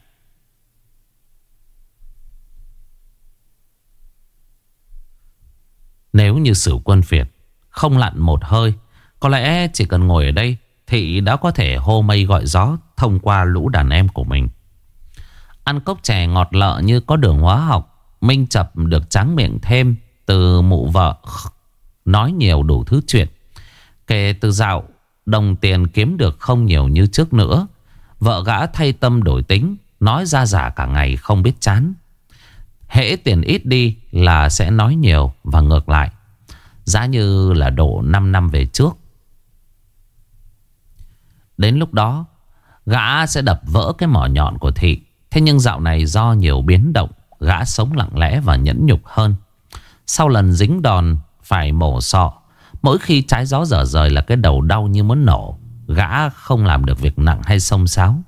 Nếu như sử quân Việt Không lặn một hơi, Có lẽ chỉ cần ngồi ở đây Thị đã có thể hô mây gọi gió Thông qua lũ đàn em của mình. Ăn cốc chè ngọt lợ như có đường hóa học, Minh chập được trắng miệng thêm Từ mụ vợ Nói nhiều đủ thứ chuyện. Kể từ dạo, Đồng tiền kiếm được không nhiều như trước nữa. Vợ gã thay tâm đổi tính, Nói ra giả cả ngày không biết chán. Hễ tiền ít đi là sẽ nói nhiều và ngược lại. Giá như là độ 5 năm về trước. Đến lúc đó, gã sẽ đập vỡ cái mỏ nhọn của thị. Thế nhưng dạo này do nhiều biến động, gã sống lặng lẽ và nhẫn nhục hơn. Sau lần dính đòn phải mổ sọ, mỗi khi trái gió dở rời là cái đầu đau như muốn nổ. Gã không làm được việc nặng hay sông sáo.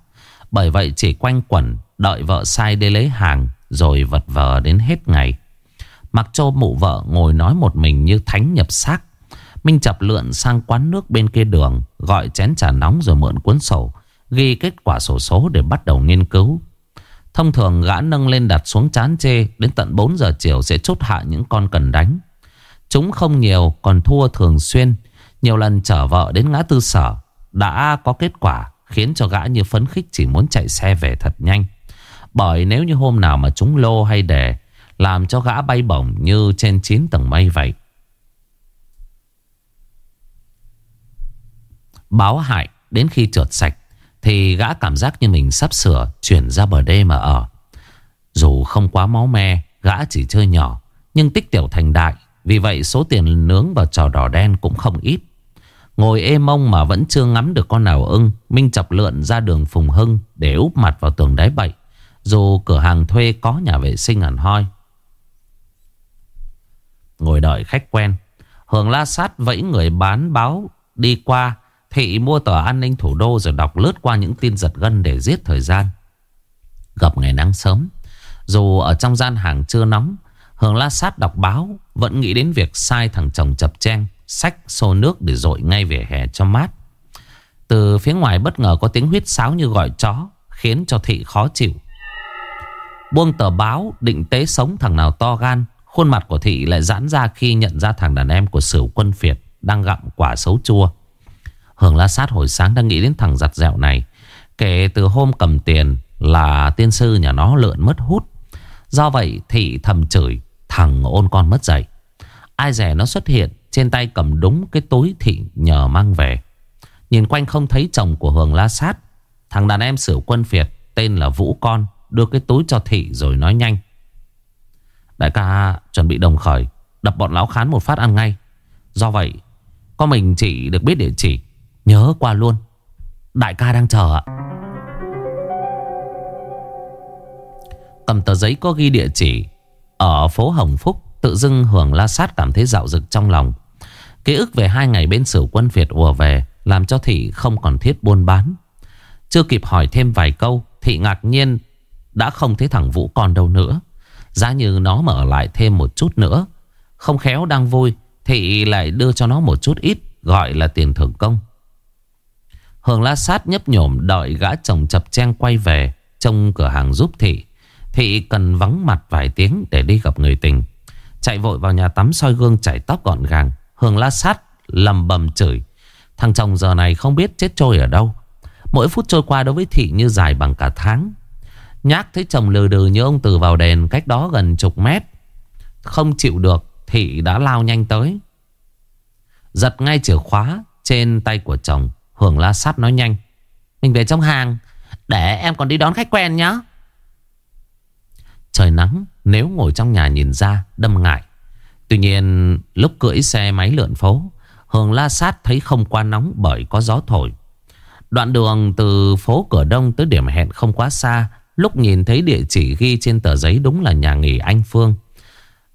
Bởi vậy chỉ quanh quẩn đợi vợ sai đi lấy hàng rồi vật vờ đến hết ngày. Mặc cho mụ vợ ngồi nói một mình như thánh nhập xác, Minh chập lượn sang quán nước bên kia đường, Gọi chén trà nóng rồi mượn cuốn sổ, Ghi kết quả sổ số để bắt đầu nghiên cứu. Thông thường gã nâng lên đặt xuống chán chê, Đến tận 4 giờ chiều sẽ chốt hạ những con cần đánh. Chúng không nhiều, còn thua thường xuyên. Nhiều lần chở vợ đến ngã tư sở, Đã có kết quả Khiến cho gã như phấn khích chỉ muốn chạy xe về thật nhanh bởi nếu như hôm nào mà chúng lô hay đề Làm cho gã bay bổng như trên 9 tầng mây vậy. Báo hại, đến khi trượt sạch, Thì gã cảm giác như mình sắp sửa chuyển ra bờ đê mà ở. Dù không quá máu me, Gã chỉ chơi nhỏ, Nhưng tích tiểu thành đại, Vì vậy số tiền nướng vào trò đỏ đen cũng không ít. Ngồi êm mông mà vẫn chưa ngắm được con nào ưng, Minh chập lượn ra đường Phùng Hưng Để úp mặt vào tường đáy bậy dù cửa hàng thuê có nhà vệ sinh hẳn hoi. Ngồi đợi khách quen, Hường la sát vẫy người bán báo đi qua, Thị mua tờ an ninh thủ đô rồi đọc lướt qua những tin giật gân để giết thời gian. Gặp ngày nắng sớm, Dù ở trong gian hàng chưa nóng, Hường la sát đọc báo, Vẫn nghĩ đến việc sai thằng chồng chập chen Xách xô nước để dội ngay về hè cho mát. Từ phía ngoài bất ngờ có tiếng huyết sáo như gọi chó, Khiến cho thị khó chịu. Buông tờ báo, định tế sống thằng nào to gan, Khuôn mặt của thị lại giãn ra khi nhận ra thằng đàn em của sửu quân Việt Đang gặm quả xấu chua. Hường la sát hồi sáng đang nghĩ đến thằng giặt dẹo này. Kể từ hôm cầm tiền là tiên sư nhà nó lượn mất hút. Do vậy, thị thầm chửi, thằng ôn con mất dậy Ai rẻ nó xuất hiện, trên tay cầm đúng cái túi thị nhờ mang về. Nhìn quanh không thấy chồng của Hường la sát, Thằng đàn em sửu quân Việt tên là Vũ Con. Đưa cái túi cho thị rồi nói nhanh. Đại ca chuẩn bị đồng khởi, Đập bọn lão khán một phát ăn ngay. Do vậy, Có mình chỉ được biết địa chỉ, Nhớ qua luôn. Đại ca đang chờ ạ. Cầm tờ giấy có ghi địa chỉ Ở phố Hồng Phúc, Tự dưng hưởng la sát cảm thấy dạo dực trong lòng. Ký ức về hai ngày bên sử quân Việt ùa về Làm cho Thị không còn thiết buôn bán. Chưa kịp hỏi thêm vài câu, Thị ngạc nhiên đã không thấy thằng Vũ còn đâu nữa. Giá như nó mở lại thêm một chút nữa. Không khéo đang vui Thị lại đưa cho nó một chút ít, Gọi là tiền thưởng công. Hường la sát nhấp nhổm Đợi gã chồng chập chen quay về Trong cửa hàng giúp Thị. Thị cần vắng mặt vài tiếng Để đi gặp người tình. Chạy vội vào nhà tắm soi gương chảy tóc gọn gàng. Hường la sát lầm bầm chửi. Thằng chồng giờ này không biết chết trôi ở đâu. Mỗi phút trôi qua đối với Thị như dài bằng cả tháng. Nhác thấy chồng lừ đừ như ông Từ vào đền cách đó gần chục mét. Không chịu được Thị đã lao nhanh tới. Giật ngay chìa khóa trên tay của chồng. Hưởng la sát nói nhanh. Mình về trong hàng. Để em còn đi đón khách quen nhá. Trời nắng, nếu ngồi trong nhà nhìn ra, đâm ngại. Tuy nhiên, lúc cưỡi xe máy lượn phố, Hường la sát thấy không quá nóng bởi có gió thổi Đoạn đường từ phố cửa đông tới điểm hẹn không quá xa Lúc nhìn thấy địa chỉ ghi trên tờ giấy đúng là nhà nghỉ anh Phương.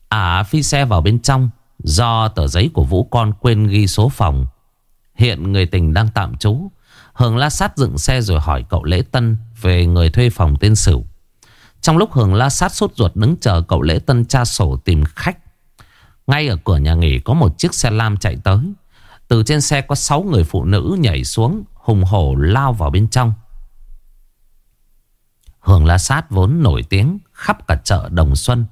À phi xe vào bên trong, Do tờ giấy của Vũ con quên ghi số phòng. Hiện người tình đang tạm trú. Hường la sát dựng xe rồi hỏi cậu Lễ Tân Về người thuê phòng tên Sửu. Trong lúc Hường la sát sốt ruột đứng chờ cậu Lễ Tân tra sổ tìm khách, Ngay ở cửa nhà nghỉ có một chiếc xe lam chạy tới. Từ trên xe có 6 người phụ nữ nhảy xuống, Hùng hổ lao vào bên trong. Hường La Sát vốn nổi tiếng khắp cả chợ Đồng Xuân,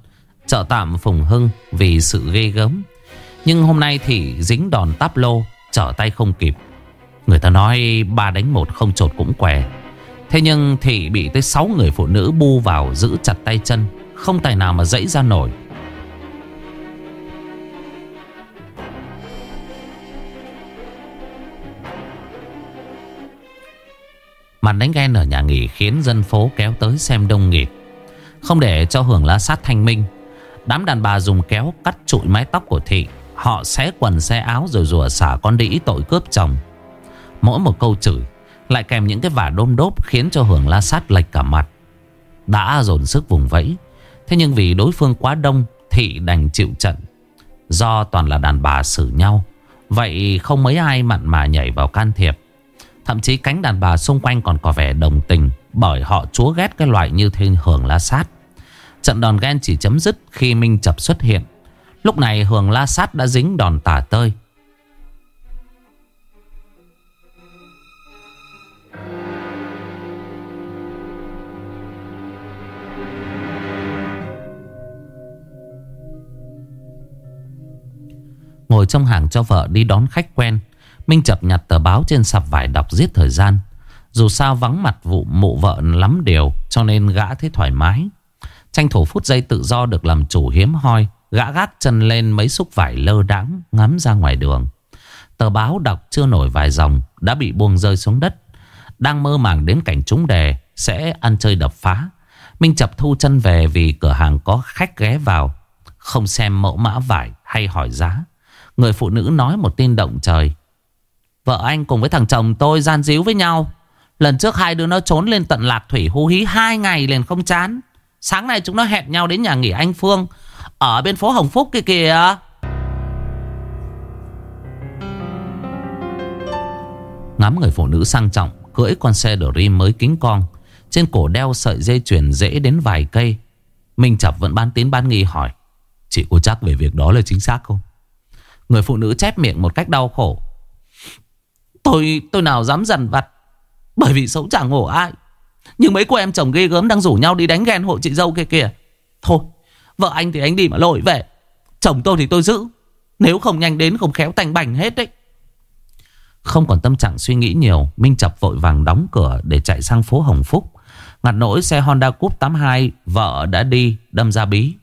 chợ tạm Phùng Hưng vì sự ghê gớm. Nhưng hôm nay thì dính đòn táp lô, trở tay không kịp. Người ta nói ba đánh một không trột cũng què. Thế nhưng thì bị tới sáu người phụ nữ bu vào giữ chặt tay chân, không tài nào mà dẫy ra nổi. Màn đánh ghen ở nhà nghỉ khiến dân phố kéo tới xem đông nghịt. Không để cho hưởng lá sát thanh minh. Đám đàn bà dùng kéo cắt trụi mái tóc của thị. Họ xé quần xe áo rồi rùa xả con đĩ tội cướp chồng. Mỗi một câu chửi lại kèm những cái vả đôm đốp khiến cho hưởng la sát lệch cả mặt. Đã dồn sức vùng vẫy. Thế nhưng vì đối phương quá đông, thị đành chịu trận. Do toàn là đàn bà xử nhau. Vậy không mấy ai mặn mà nhảy vào can thiệp. Thậm chí cánh đàn bà xung quanh còn có vẻ đồng tình Bởi họ chúa ghét cái loại như thiên hưởng La Sát. Trận đòn ghen chỉ chấm dứt khi Minh Chập xuất hiện. Lúc này Hường La Sát đã dính đòn tả tơi. Ngồi trong hàng cho vợ đi đón khách quen Minh chập nhặt tờ báo trên sạp vải đọc giết thời gian. Dù sao vắng mặt vụ mụ vợ lắm điều, cho nên gã thấy thoải mái. Tranh thủ phút giây tự do được làm chủ hiếm hoi. Gã gác chân lên mấy xúc vải lơ đãng, ngắm ra ngoài đường. Tờ báo đọc chưa nổi vài dòng, đã bị buông rơi xuống đất. Đang mơ màng đến cảnh trúng đề, sẽ ăn chơi đập phá. Minh chập thu chân về vì cửa hàng có khách ghé vào. Không xem mẫu mã vải hay hỏi giá. Người phụ nữ nói một tin động trời. Vợ anh cùng với thằng chồng tôi gian díu với nhau. Lần trước hai đứa nó trốn lên tận Lạc Thủy hú hí hai ngày liền không chán. Sáng nay chúng nó hẹn nhau đến nhà nghỉ anh Phương, Ở bên phố Hồng Phúc kia kìa. Ngắm người phụ nữ sang trọng, Cưỡi con xe Dream mới kính con Trên cổ đeo sợi dây chuyền dễ đến vài cây. Minh Chập vẫn bán tín bán nghi hỏi, Chị có chắc về việc đó là chính xác không? Người phụ nữ chép miệng một cách đau khổ. Tôi tôi nào dám dằn vặt. Bởi vì xấu chẳng hổ ai. Nhưng mấy cô em chồng ghê gớm đang rủ nhau đi đánh ghen hộ chị dâu kia kìa. Thôi, Vợ anh thì anh đi mà lội về. Chồng tôi thì tôi giữ. Nếu không nhanh đến không khéo tành bành hết đấy. Không còn tâm trạng suy nghĩ nhiều, Minh chập vội vàng đóng cửa Để chạy sang phố Hồng Phúc. Ngặt nỗi xe Honda Cup 82 Vợ đã đi, đâm ra bí.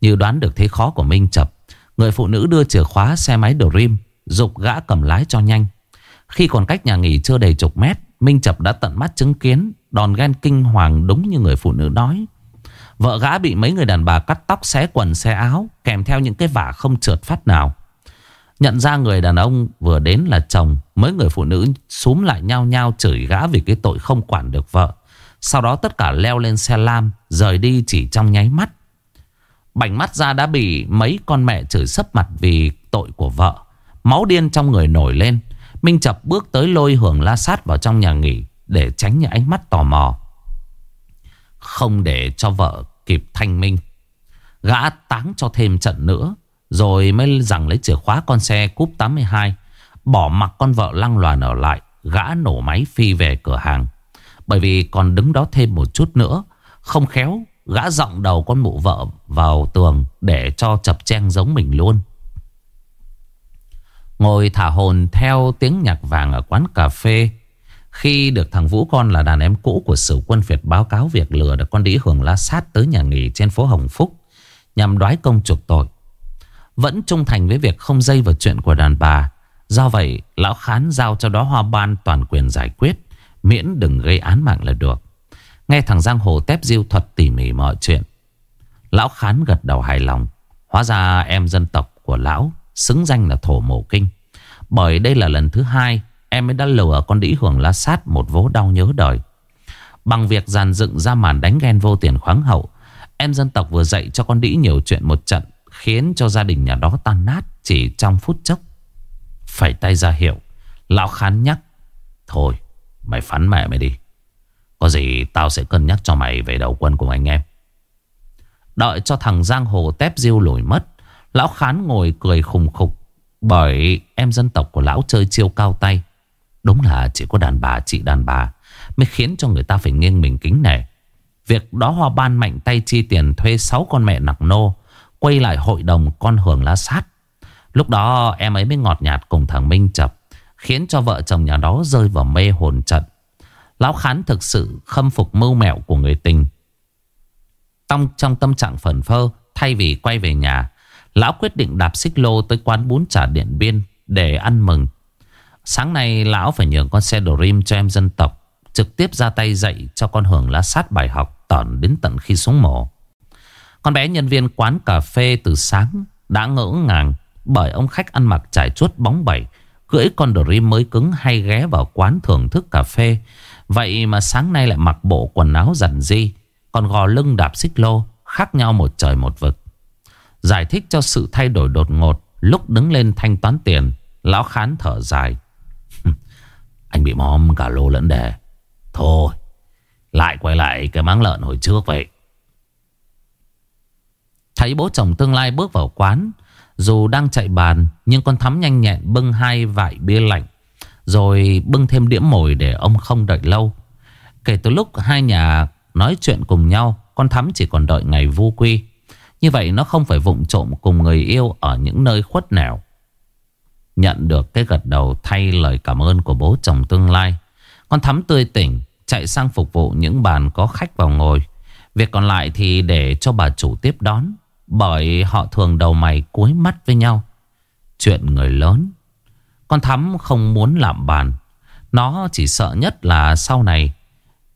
Như đoán được thế khó của Minh chập, Người phụ nữ đưa chìa khóa xe máy Dream Dục gã cầm lái cho nhanh khi còn cách nhà nghỉ chưa đầy chục mét, Minh Chập đã tận mắt chứng kiến Đòn ghen kinh hoàng đúng như người phụ nữ nói. Vợ gã bị mấy người đàn bà cắt tóc, xé quần, xé áo, Kèm theo những cái vả không trượt phát nào. Nhận ra người đàn ông vừa đến là chồng, Mấy người phụ nữ xúm lại nhau nhau chửi gã vì cái tội không quản được vợ. Sau đó tất cả leo lên xe lam, Rời đi chỉ trong nháy mắt. Bảnh mắt ra đã bị mấy con mẹ chửi sấp mặt vì tội của vợ. Máu điên trong người nổi lên. Minh Chập bước tới lôi hưởng la sát vào trong nhà nghỉ Để tránh những ánh mắt tò mò. Không để cho vợ kịp thanh minh, Gã táng cho thêm trận nữa, Rồi mới rằng lấy chìa khóa con xe cúp 82 Bỏ mặc con vợ lăng loàn ở lại, Gã nổ máy phi về cửa hàng. Bởi vì còn đứng đó thêm một chút nữa, Không khéo Gã giọng đầu con mụ vợ vào tường Để cho chập chen giống mình luôn. Ngồi thả hồn theo tiếng nhạc vàng ở quán cà phê. Khi được thằng Vũ con là đàn em cũ của sử quân Việt báo cáo việc lừa được con đĩ hưởng lá sát tới nhà nghỉ trên phố Hồng Phúc, Nhằm đoái công chuộc tội. Vẫn trung thành với việc không dây vào chuyện của đàn bà. Do vậy, lão khán giao cho đó hoa ban toàn quyền giải quyết, Miễn đừng gây án mạng là được. Nghe thằng Giang Hồ tép diêu thuật tỉ mỉ mọi chuyện, Lão khán gật đầu hài lòng. Hóa ra em dân tộc của lão Xứng danh là thổ mổ kinh. Bởi đây là lần thứ hai Em mới đã lừa con đĩ hưởng lá sát một vố đau nhớ đời. Bằng việc dàn dựng ra màn đánh ghen vô tiền khoáng hậu, Em dân tộc vừa dạy cho con đĩ nhiều chuyện một trận, Khiến cho gia đình nhà đó tan nát Chỉ trong phút chốc. Phải tay ra hiệu, Lão khán nhắc, Thôi, mày phán mẹ mày đi. Có gì tao sẽ cân nhắc cho mày về đầu quân cùng anh em. Đợi cho thằng Giang Hồ tép diêu lùi mất Lão khán ngồi cười khùng khục Bởi em dân tộc của lão chơi chiêu cao tay. Đúng là chỉ có đàn bà chị đàn bà Mới khiến cho người ta phải nghiêng mình kính nể. Việc đó Hoa Ban mạnh tay chi tiền thuê 6 con mẹ nặc nô Quay lại hội đồng con hưởng lá sát. Lúc đó em ấy mới ngọt nhạt cùng thằng Minh Chập Khiến cho vợ chồng nhà đó rơi vào mê hồn trận. Lão Khán thực sự khâm phục mưu mẹo của người tình. Trong, trong tâm trạng phần phơ Thay vì quay về nhà Lão quyết định đạp xích lô tới quán bún chả điện biên Để ăn mừng. Sáng nay, lão phải nhường con xe Dream cho em dân tộc, Trực tiếp ra tay dạy cho con Hưởng lá sát bài học tận đến tận khi xuống mổ Con bé nhân viên quán cà phê từ sáng Đã ngỡ ngàng Bởi ông khách ăn mặc trải chuốt bóng bẩy, Cưỡi con Dream mới cứng hay ghé vào quán thưởng thức cà phê. Vậy mà sáng nay lại mặc bộ quần áo dần di Còn gò lưng đạp xích lô, Khác nhau một trời một vực. Giải thích cho sự thay đổi đột ngột Lúc đứng lên thanh toán tiền. Lão khán thở dài. Anh bị móm cả lô lẫn đề. Thôi, Lại quay lại cái máng lợn hồi trước vậy. Thấy bố chồng tương lai bước vào quán, Dù đang chạy bàn, Nhưng con thắm nhanh nhẹn bưng hai vại bia lạnh, Rồi bưng thêm đĩa mồi để ông không đợi lâu. Kể từ lúc hai nhà nói chuyện cùng nhau, Con thắm chỉ còn đợi ngày vu quy. Như vậy nó không phải vụng trộm cùng người yêu Ở những nơi khuất nẻo Nhận được cái gật đầu thay lời cảm ơn của bố chồng tương lai, Con thắm tươi tỉnh, Chạy sang phục vụ những bàn có khách vào ngồi. Việc còn lại thì để cho bà chủ tiếp đón, Bởi họ thường đầu mày cuối mắt với nhau. Chuyện người lớn. Con thắm không muốn làm bàn. Nó chỉ sợ nhất là sau này,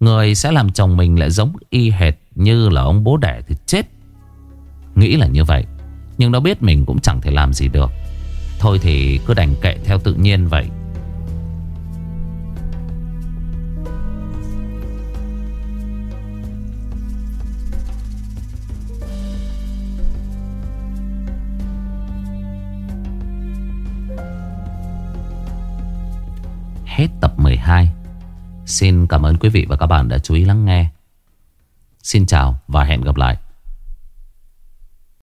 Người sẽ làm chồng mình lại giống y hệt Như là ông bố đẻ thì chết. Nghĩ là như vậy, Nhưng nó biết mình cũng chẳng thể làm gì được. Thôi thì cứ đành kệ theo tự nhiên vậy. Hết tập 12 Xin cảm ơn quý vị và các bạn đã chú ý lắng nghe. Xin chào và hẹn gặp lại.